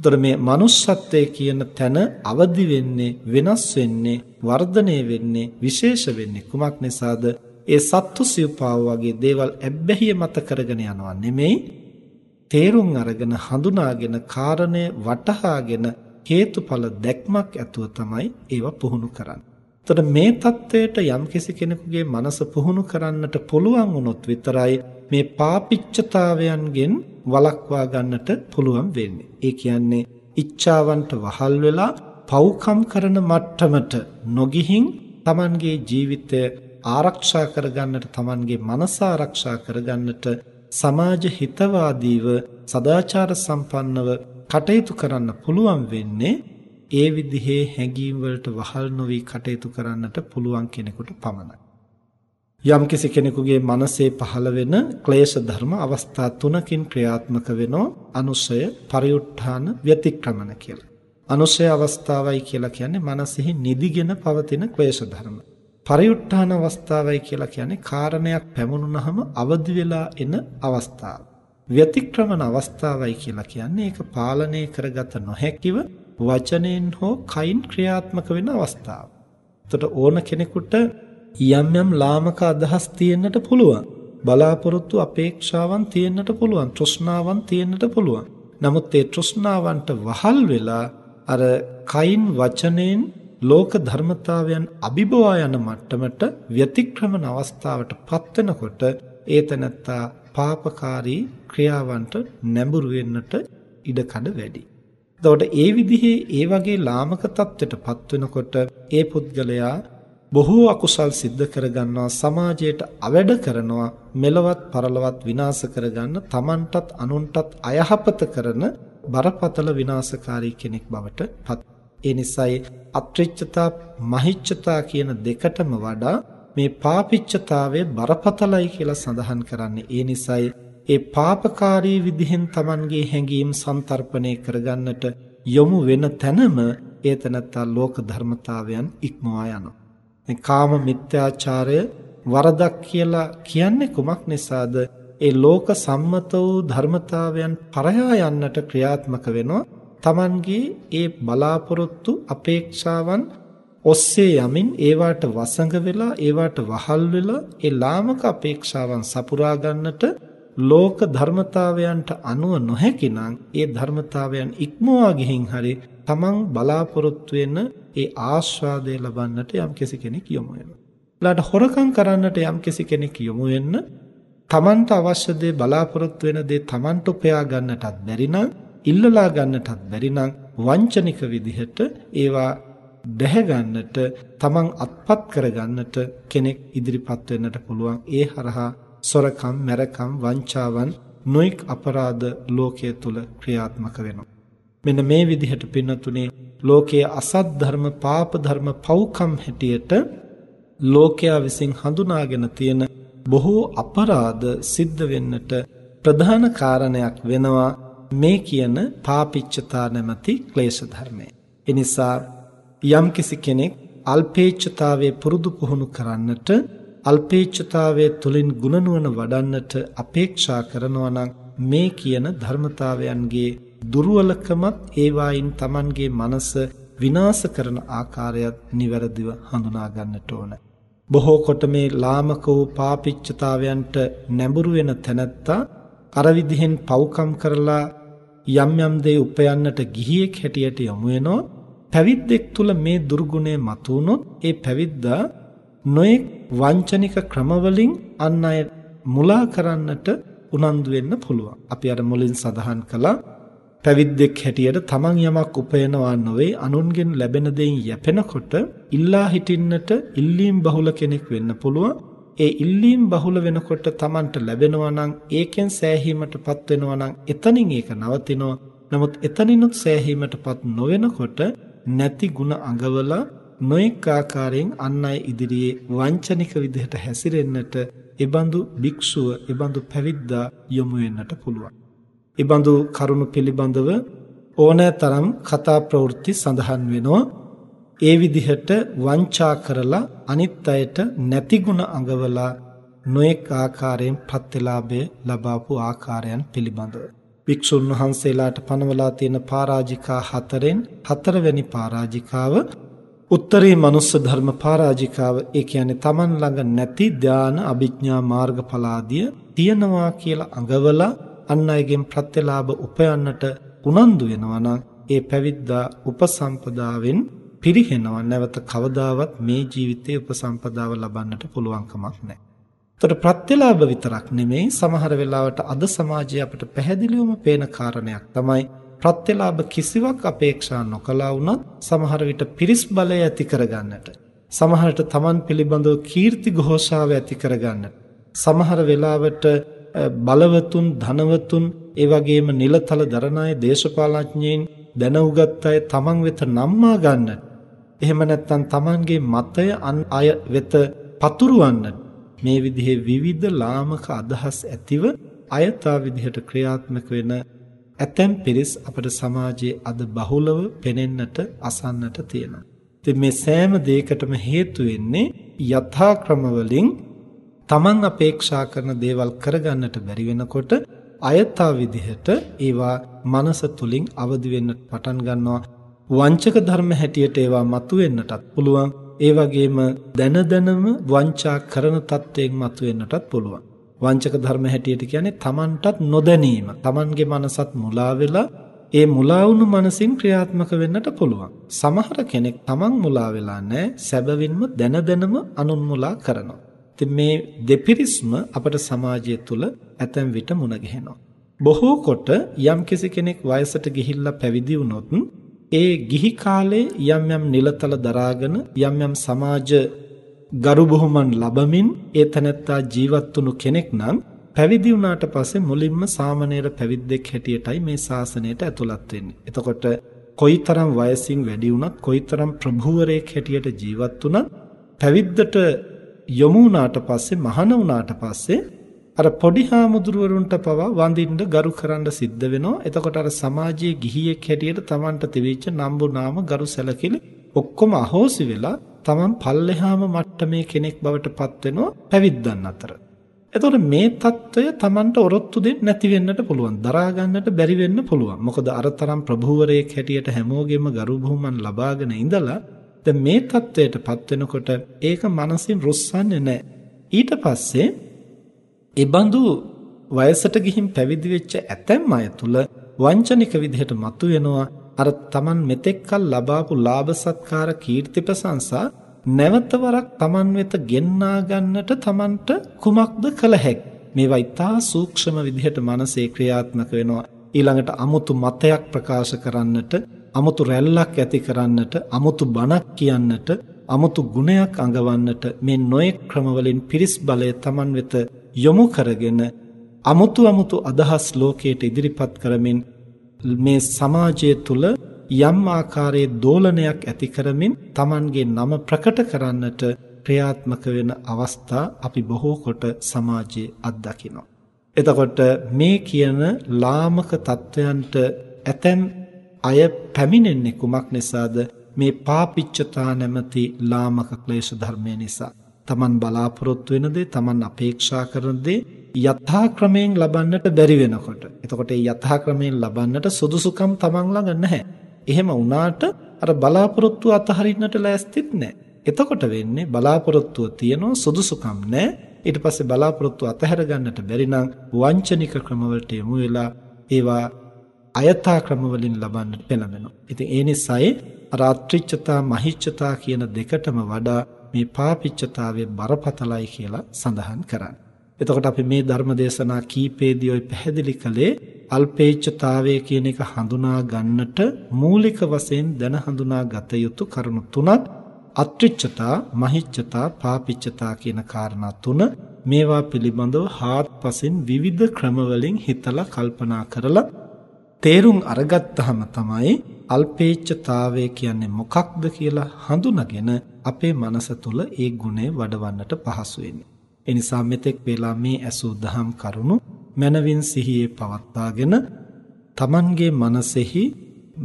ඒතර මේ manussත්වයේ කියන තැන අවදි වෙන්නේ වෙනස් වෙන්නේ වර්ධනය වෙන්නේ විශේෂ වෙන්නේ කුමක් නිසාද ඒ සත්තු සිව්පාව වගේ දේවල් ඇබ්බැහිය මත කරගෙන යනවා නෙමෙයි තේරුම් අරගෙන හඳුනාගෙන කාරණේ වටහාගෙන හේතුඵල දැක්මක් ඇතුව තමයි ඒව පුහුණු කරන්නේ. එතකොට මේ தത്വයට යම්කිසි කෙනෙකුගේ මනස පුහුණු කරන්නට පුළුවන් වුණොත් විතරයි මේ පාපිච්චතාවයන්ගෙන් වළක්වා ගන්නට පුළුවන් වෙන්නේ. ඒ කියන්නේ ඉච්ඡාවන්ට වහල් වෙලා පව්කම් කරන මට්ටමට නොගිහින් Tamanගේ ජීවිතය ආරක්ෂා කරගන්නට Tamanගේ මනස ආරක්ෂා කරගන්නට සමාජ හිතවාදීව සදාචාර සම්පන්නව කටයුතු කරන්න පුළුවන් වෙන්නේ ඒ විදිහේ හැඟීම් වලට වහල් නොවි කටයුතු කරන්නට පුළුවන් කෙනෙකුට පමණයි. යම්කිසි කෙනෙකුගේ මනසේ පහළ වෙන ක්ලේශ ධර්ම අවස්ථා තුනකින් ක්‍රියාත්මක වෙනෝ අනුසය, පරිඋත්ථාන, ව්‍යතික්‍රමන කියලා. අනුසය අවස්ථාවයි කියලා කියන්නේ මනසෙහි නිදිගෙන පවතින ක්ලේශ ධර්ම. පරිඋත්ථාන අවස්ථාවයි කියලා කියන්නේ කාරණයක් පැමුණුනහම අවදි වෙලා එන අවස්ථාව. ව්‍යතික්‍රමන අවස්ථාවයි කියලා කියන්නේ ඒක පාලනය කරගත නොහැකිව වචනෙන් හෝ කයින් ක්‍රියාත්මක වෙන අවස්ථාව. එතකොට ඕන කෙනෙකුට යම් යම් ලාමක අදහස් තියෙන්නට පුළුවන්. බලාපොරොත්තු අපේක්ෂාවන් තියෙන්නට පුළුවන්. තෘෂ්ණාවන් තියෙන්නට පුළුවන්. නමුත් ඒ තෘෂ්ණාවන්ට වහල් වෙලා අර කයින් වචනෙන් ලෝක ධර්මතාවයන් අභිබවා යන මට්ටමට ව්‍යතික්‍රමන අවස්ථාවට පත් වෙනකොට ඒතනත්තා පාපකාරී ක්‍රියාවන්ට නැඹුරු වෙන්නට ඉඩකඩ වැඩි. එතකොට ඒ විදිහේ ඒ වගේ ලාමක තත්ත්වයටපත් වෙනකොට ඒ පුද්ගලයා බොහෝ අකුසල් සිද්ධ කරගන්නවා සමාජයට අවැඩ කරනවා මෙලවත් පරලවත් විනාශ කරගන්න තමන්ටත් අනුන්ටත් අයහපත කරන බරපතල විනාශකාරී කෙනෙක් බවට පත් ඒ නිසායි අත්‍රිච්ඡතා මහිච්ඡතා කියන දෙකටම වඩා මේ පාපිච්ඡතාවය බරපතලයි කියලා සඳහන් කරන්නේ ඒ නිසායි ඒ පාපකාරී විදිහෙන් Tamanගේ හැඟීම් සන්තරපණය කරගන්නට යොමු වෙන තැනම ඒ තනත්තා ලෝක ධර්මතාවයන් ඉක්මවා යනවා. මේ කාම මිත්‍යාචාරය වරදක් කියලා කියන්නේ කුමක් නිසාද? ඒ ලෝක සම්මත වූ ධර්මතාවයන් පරයා යන්නට ක්‍රියාත්මක වෙනවා. Tamanගේ ඒ බලාපොරොත්තු අපේක්ෂාවන් ඔස්සේ යමින් ඒවට වසඟ වෙලා ඒවට වහල් වෙලා ඒ ලාමක අපේක්ෂාවන් සපුරා ගන්නට ලෝක ධර්මතාවයන්ට අනුව නොහැකිනම් ඒ ධර්මතාවයන් ඉක්මවා ගිහින් හරි තමන් බලාපොරොත්තු වෙන ඒ ආස්වාදය ලබන්නට යම්කිසි කෙනෙක් යොමු වෙනවා. ඊළාට හොරකම් කරන්නට යම්කිසි කෙනෙක් යොමු වෙන්න තමන්ට අවශ්‍ය දේ බලාපොරොත්තු වෙන දේ තමන්ට උපයා ගන්නටත් බැරි නම් ඉල්ලලා ගන්නටත් බැරි නම් වංචනික විදිහට ඒවා දැහැ ගන්නට තමන් අත්පත් කර ගන්නට කෙනෙක් ඉදිරිපත් වෙන්නට පුළුවන් ඒ හරහා සොරකම් මැරකම් වංචාවන් නොඑක් අපරාධ ලෝකයේ තුල ක්‍රියාත්මක වෙනවා මෙන්න මේ විදිහට පින්නතුනේ ලෝකයේ අසත් ධර්ම පාප ධර්ම පව්කම් හැටියට ලෝකයා විසින් හඳුනාගෙන තියෙන බොහෝ අපරාධ සිද්ධ වෙන්නට ප්‍රධාන කාරණයක් වෙනවා මේ කියන පාපිච්චතා නැමැති ක්ලේශ ධර්මය. එනිසා යම්කිසි කෙනෙක් අල්පේච්ඡතාවයේ පුරුදු පුහුණු කරන්නට අල්පේච්ඡතාවයේ තුලින් ගුණනුවණ වඩන්නට අපේක්ෂා කරනවා නම් මේ කියන ධර්මතාවයන්ගේ දුර්වලකමත් ඒවායින් Tamanගේ මනස විනාශ කරන ආකාරයත් නිවැරදිව හඳුනා ගන්නට ඕන. බොහෝ කොට මේ ලාමක වූ පාපිච්චතාවයන්ට නැඹුරු වෙන තැනැත්තා අර විදිහෙන් පව්කම් කරලා යම් යම් දේ උපයන්නට ගිහියෙක් හැටියට යොමු වෙනවා පැවිද්දෙක් තුල මේ දුර්ගුණය මතුවුනොත් ඒ පැවිද්දා නොඑක් වංචනික ක්‍රමවලින් අන් අය මුලා කරන්නට උනන්දු වෙන්න පුළුවන්. අපි අර මුලින් සඳහන් කළා පැවිද්දෙක් හැටියට තමන් යමක් උපයනවා නොවේ අනුන්ගෙන් ලැබෙන දෙයින් යැපෙනකොට ඉල්ලා හිටින්නට ඉල්ලීම් බහුල කෙනෙක් වෙන්න පුළුවන්. ඒ ඉල්ලීම් බහුල වෙනකොට තමන්ට ලැබෙනවා නම් ඒකෙන් සෑහීමටපත් වෙනවා නම් එතනින් ඒක නවතිනවා. නමුත් එතනිනුත් සෑහීමටපත් නොවෙනකොට නැති ಗುಣ අඟවලා නොඑක ආකාරයෙන් අන් අය ඉදිරියේ වංචනික විදිහට හැසිරෙන්නට එබඳු භික්ෂුව එබඳු පැවිද්දා යොමු වෙන්නට පුළුවන්. එබඳු කරුණු පිළිබඳව ඕනෑතරම් කතා ප්‍රවෘත්ති සඳහන් වෙනවා. ඒ විදිහට වංචා කරලා අනිත් අයට නැති ಗುಣ අඟවලා නොඑක ආකාරයෙන් ප්‍රත්‍යලාභය ලබාපු ආකාරයන් පිළිබඳව භික්ෂුන් වහන්සේලාට පනවලා තියෙන පරාජිකා හතරෙන් හතරවැනි පරාජිකාව උත්තරී මනුස්ස ධර්ම පරාජිකාව ඒ කියන්නේ Taman ළඟ නැති ධාන අභිඥා මාර්ගඵලාදිය තියනවා කියලා අඟවලා අන් අයගෙන් ප්‍රත්‍යලාභ උපයන්නට උනන්දු වෙනවා නම් ඒ පැවිද්දා උපසම්පදාවෙන් පිරිහෙනවා නැවත කවදාවත් මේ ජීවිතයේ උපසම්පදාව ලබන්නට පුළුවන් කමක් නැහැ. ඒතර ප්‍රත්‍යලාභ විතරක් නෙමෙයි සමහර වෙලාවට අද සමාජයේ අපිට පැහැදිලිවම පේන කාරණයක් තමයි ප්‍රත්‍යලාභ කිසිවක් අපේක්ෂා නොකළා වුණත් සමහර විට පිරිස් බලය ඇති කරගන්නට සමහරට Taman පිළිබඳව කීර්ති ഘോഷාව ඇති කරගන්නට සමහර වෙලාවට බලවතුන් ධනවතුන් ඒ වගේම නිලතල දරන අය දේශපාලඥයින් දැනුගත් අය තමන් වෙත නම්මා ගන්නට එහෙම නැත්නම් තමන්ගේ මතය අන් අය වෙත පතුරවන්නට මේ විදිහේ විවිධ ලාමක අදහස් ඇතිව අයථා විදිහට ක්‍රියාත්මක වෙන ඇතැම් පිරිස් අපේ සමාජයේ අද බහුලව පෙනෙන්නට අසන්නට තියෙනවා. ඉතින් මේ සෑම දෙයකටම හේතු වෙන්නේ යථා ක්‍රම වලින් තමන් අපේක්ෂා කරන දේවල් කරගන්නට බැරි වෙනකොට අයථා විදිහට ඒවා මනස තුලින් අවදි වෙන්න පටන් ගන්නවා. වංචක ධර්ම හැටියට ඒවා මතුවෙන්නටත් පුළුවන්. ඒ වගේම දැන දැනම වංචා කරන තත්වයෙන් මතුවෙන්නටත් පුළුවන්. වංචක ධර්ම හැටියට කියන්නේ තමන්ටත් නොදැනීම තමන්ගේ මනසත් මුලා වෙලා ඒ මුලා වුණු මනසින් ක්‍රියාත්මක වෙන්නට පුළුවන්. සමහර කෙනෙක් තමන් මුලා වෙලා නැහැ සැබවින්ම දැන දැනම අනුන් මුලා කරනවා. ඉතින් මේ දෙපිරිස්ම අපේ සමාජය තුළ ඇතැම් විට මුණ ගැහෙනවා. බොහෝ කොට යම්කිසි කෙනෙක් වයසට ගිහිල්ලා පැවිදි වුණොත් ඒ ගිහි කාලේ යම් යම් නිලතල දරාගෙන යම් යම් සමාජ ගරු බුහුමන් ලබමින් ඒ තැනැත්තා ජීවත් වුණු කෙනෙක් නම් පැවිදි වුණාට පස්සේ මුලින්ම සාමණේර පැවිද්දෙක් හැටියටයි මේ ශාසනයට ඇතුළත් වෙන්නේ. එතකොට කොයිතරම් වයසින් වැඩි වුණත් කොයිතරම් ප්‍රභූවරයෙක් හැටියට ජීවත් වුණත් පැවිද්දට යොමු වුණාට පස්සේ මහාන වුණාට පස්සේ අර පොඩි හාමුදුරුවරුන්ට පවා වඳින්න ගරු කරන්න සිද්ධ වෙනවා. එතකොට අර සමාජයේ ගිහියෙක් හැටියට Tamanට තිබිච්ච නම්බු නාම ගරු සැලකිලි ඔක්කොම අහෝසි වෙලා Taman පල්ලෙහාම මට්ටමේ කෙනෙක් බවට පත් වෙනවා පැවිද්දන් අතර. එතකොට මේ தত্ত্বය Tamanට ඔරොත්තු දෙන්න නැති වෙන්නට පුළුවන්. දරා ගන්නට බැරි වෙන්න පුළුවන්. මොකද අරතරම් ප්‍රභූවරයෙක් හැටියට හැමෝගෙම ගරු බුහුමන් ලබාගෙන ඉඳලා දැන් මේ தത്വයටපත් වෙනකොට ඒක මනසින් රුස්සන්නේ නැහැ. ඊට පස්සේ ඒබඳු වයසට ගිහින් පැවිදි වෙච්ච ඇතැම් අය තුල වංචනික විදිහට මතුවෙනවා. අර Taman මෙතෙක්කල් ලබාපු ලාභ සත්කාර කීර්ති ප්‍රශංසා නැවත වරක් Taman වෙත ගෙන්නා ගන්නට Tamanට කුමක්ද කළ හැකි? මේවා ඉතා සූක්ෂම විදිහට මනසේ ක්‍රියාත්මක වෙනවා. ඊළඟට 아무තු මතයක් ප්‍රකාශ කරන්නට අමුතු රැල්ලක් ඇති කරන්නට, අමුතු බණක් කියන්නට, අමුතු ගුණයක් අඟවන්නට මේ නොයෙක් ක්‍රමවලින් පිරිස් බලය Taman වෙත යොමු කරගෙන අමුතු අමුතු අදහස් ලෝකයට ඉදිරිපත් කරමින් මේ සමාජය තුල යම් ආකාරයේ දෝලනයක් ඇති කරමින් Tamanගේ නම ප්‍රකට කරන්නට ක්‍රියාත්මක වෙන අවස්ථා අපි බොහෝ කොට සමාජයේ අත්දකිනවා. එතකොට මේ කියන ලාමක තත්වයන්ට ඇතැම් අය පැමිණෙන්නේ කුමක් නිසාද? මේ පාපිච්චතා නැමැති ලාමක ක්ලේශ ධර්මය නිසා. Taman බලාපොරොත්තු වෙන දේ Taman අපේක්ෂා කරන දේ යථා ක්‍රමයෙන් ලබන්නට බැරි වෙනකොට. එතකොට ඒ යථා ක්‍රමයෙන් ලබන්නට සුදුසුකම් Taman ළඟ නැහැ. එහෙම වුණාට අර බලාපොරොත්තු අතහරින්නට ලෑස්තිත් නැහැ. එතකොට වෙන්නේ බලාපොරොත්තුව තියෙනවා සුදුසුකම් නැහැ. ඊට පස්සේ බලාපොරොත්තු අතහැර ගන්නට බැරි නම් වංචනික ක්‍රමවලට යොමු වෙලා ඒවා අයථා ක්‍රම වලින් ලබන්නට පෙළඹෙනවා. ඉතින් ඒ නිසායි රාත්‍රිච්ඡතා මහිච්ඡතා කියන දෙකටම වඩා මේ පාපිච්ඡතාවයේ බරපතලයි කියලා සඳහන් කරන්නේ. එතකොට අපි මේ ධර්ම දේශනා කීපේදී ඔය පැහැදිලි කළේ අල්පේච්ඡතාවය කියන එක හඳුනා ගන්නට මූලික වශයෙන් දැන හඳුනා ගත යුතු කරුණු තුනක් අත්‍රිච්ඡතා මහිච්ඡතා පාපිච්ඡතා කියන කාරණා තුන මේවා පිළිබඳව හාත්පසින් විවිධ ක්‍රම වලින් හිතලා කල්පනා කරලා තේරුම් අරගත්තාම තමයි අල්පේච්ඡතාවය කියන්නේ මොකක්ද කියලා හඳුනාගෙන අපේ මනස තුල ඒ ගුණය වඩවන්නට පහසු වෙන්නේ. ඒ නිසා මෙතෙක් වෙලා මේ ඇසූ දහම් කරුණු මනවින් සිහියේ පවත්වාගෙන Tamanගේ මනසෙහි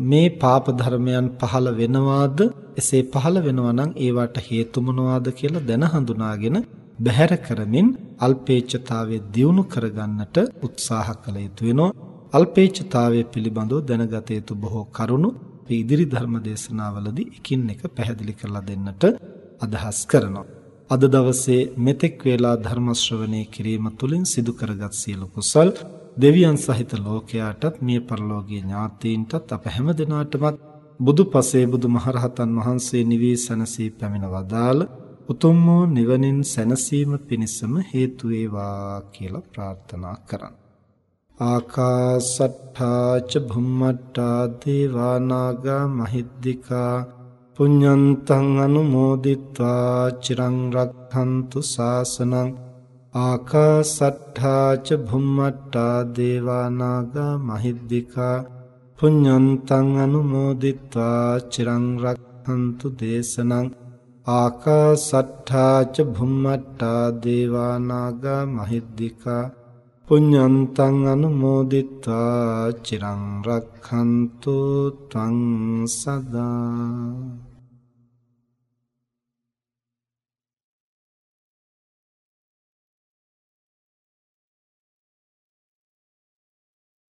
මේ පාප ධර්මයන් පහළ වෙනවාද එසේ පහළ වෙනවා නම් ඒවට හේතු මොනවාද කියලා දැන හඳුනාගෙන බැහැර කරමින් අල්පේච්ඡතාවය දියුණු කරගන්නට උත්සාහ කළ යුතු වෙනවා අල්පේච්ඡතාවය පිළිබඳව දැනගත යුතු බොහෝ කරුණු අපි ඉදිරි ධර්ම දේශනාවලදී එකින් එක පැහැදිලි කරලා දෙන්නට අදහස් කරනවා. අද දවසේ මෙතෙක් වේලා ධර්ම ශ්‍රවණය කිරීම තුළින් සිදු කරගත් සියලු කුසල් දෙවියන් සහිත ලෝකයාටත් මිය පරලෝකීය ඥාතීන්ටත් අප හැම දිනාටමත් බුදුපසේ බුදුමහරහතන් වහන්සේ නිවී සැනසී පැමිණ වදාළ උතුම් වූ නිවනින් සැනසීම පිණිසම හේතු වේවා කියලා ප්‍රාර්ථනා කරන්න. ආකාසට්ඨා ච භුම්මට්ඨා දේවානාග මහිද්దికා පුඤ්ඤන්තං අනුමෝදිත්වා චිරං රක්ඛන්තු සාසනං ආකාසට්ඨා ච භුම්මට්ඨා දේවානාග මහිද්దికා පුඤ්ඤන්තං අනුමෝදිත්වා චිරං රක්ඛන්තු දේශනං ආකාසට්ඨා ච භුම්මට්ඨා දේවානාග මහිද්దికා පුඤ්ඤන්තං අනුමෝදිත්වා චිරං රක්ඛන්තු ත්වං සදා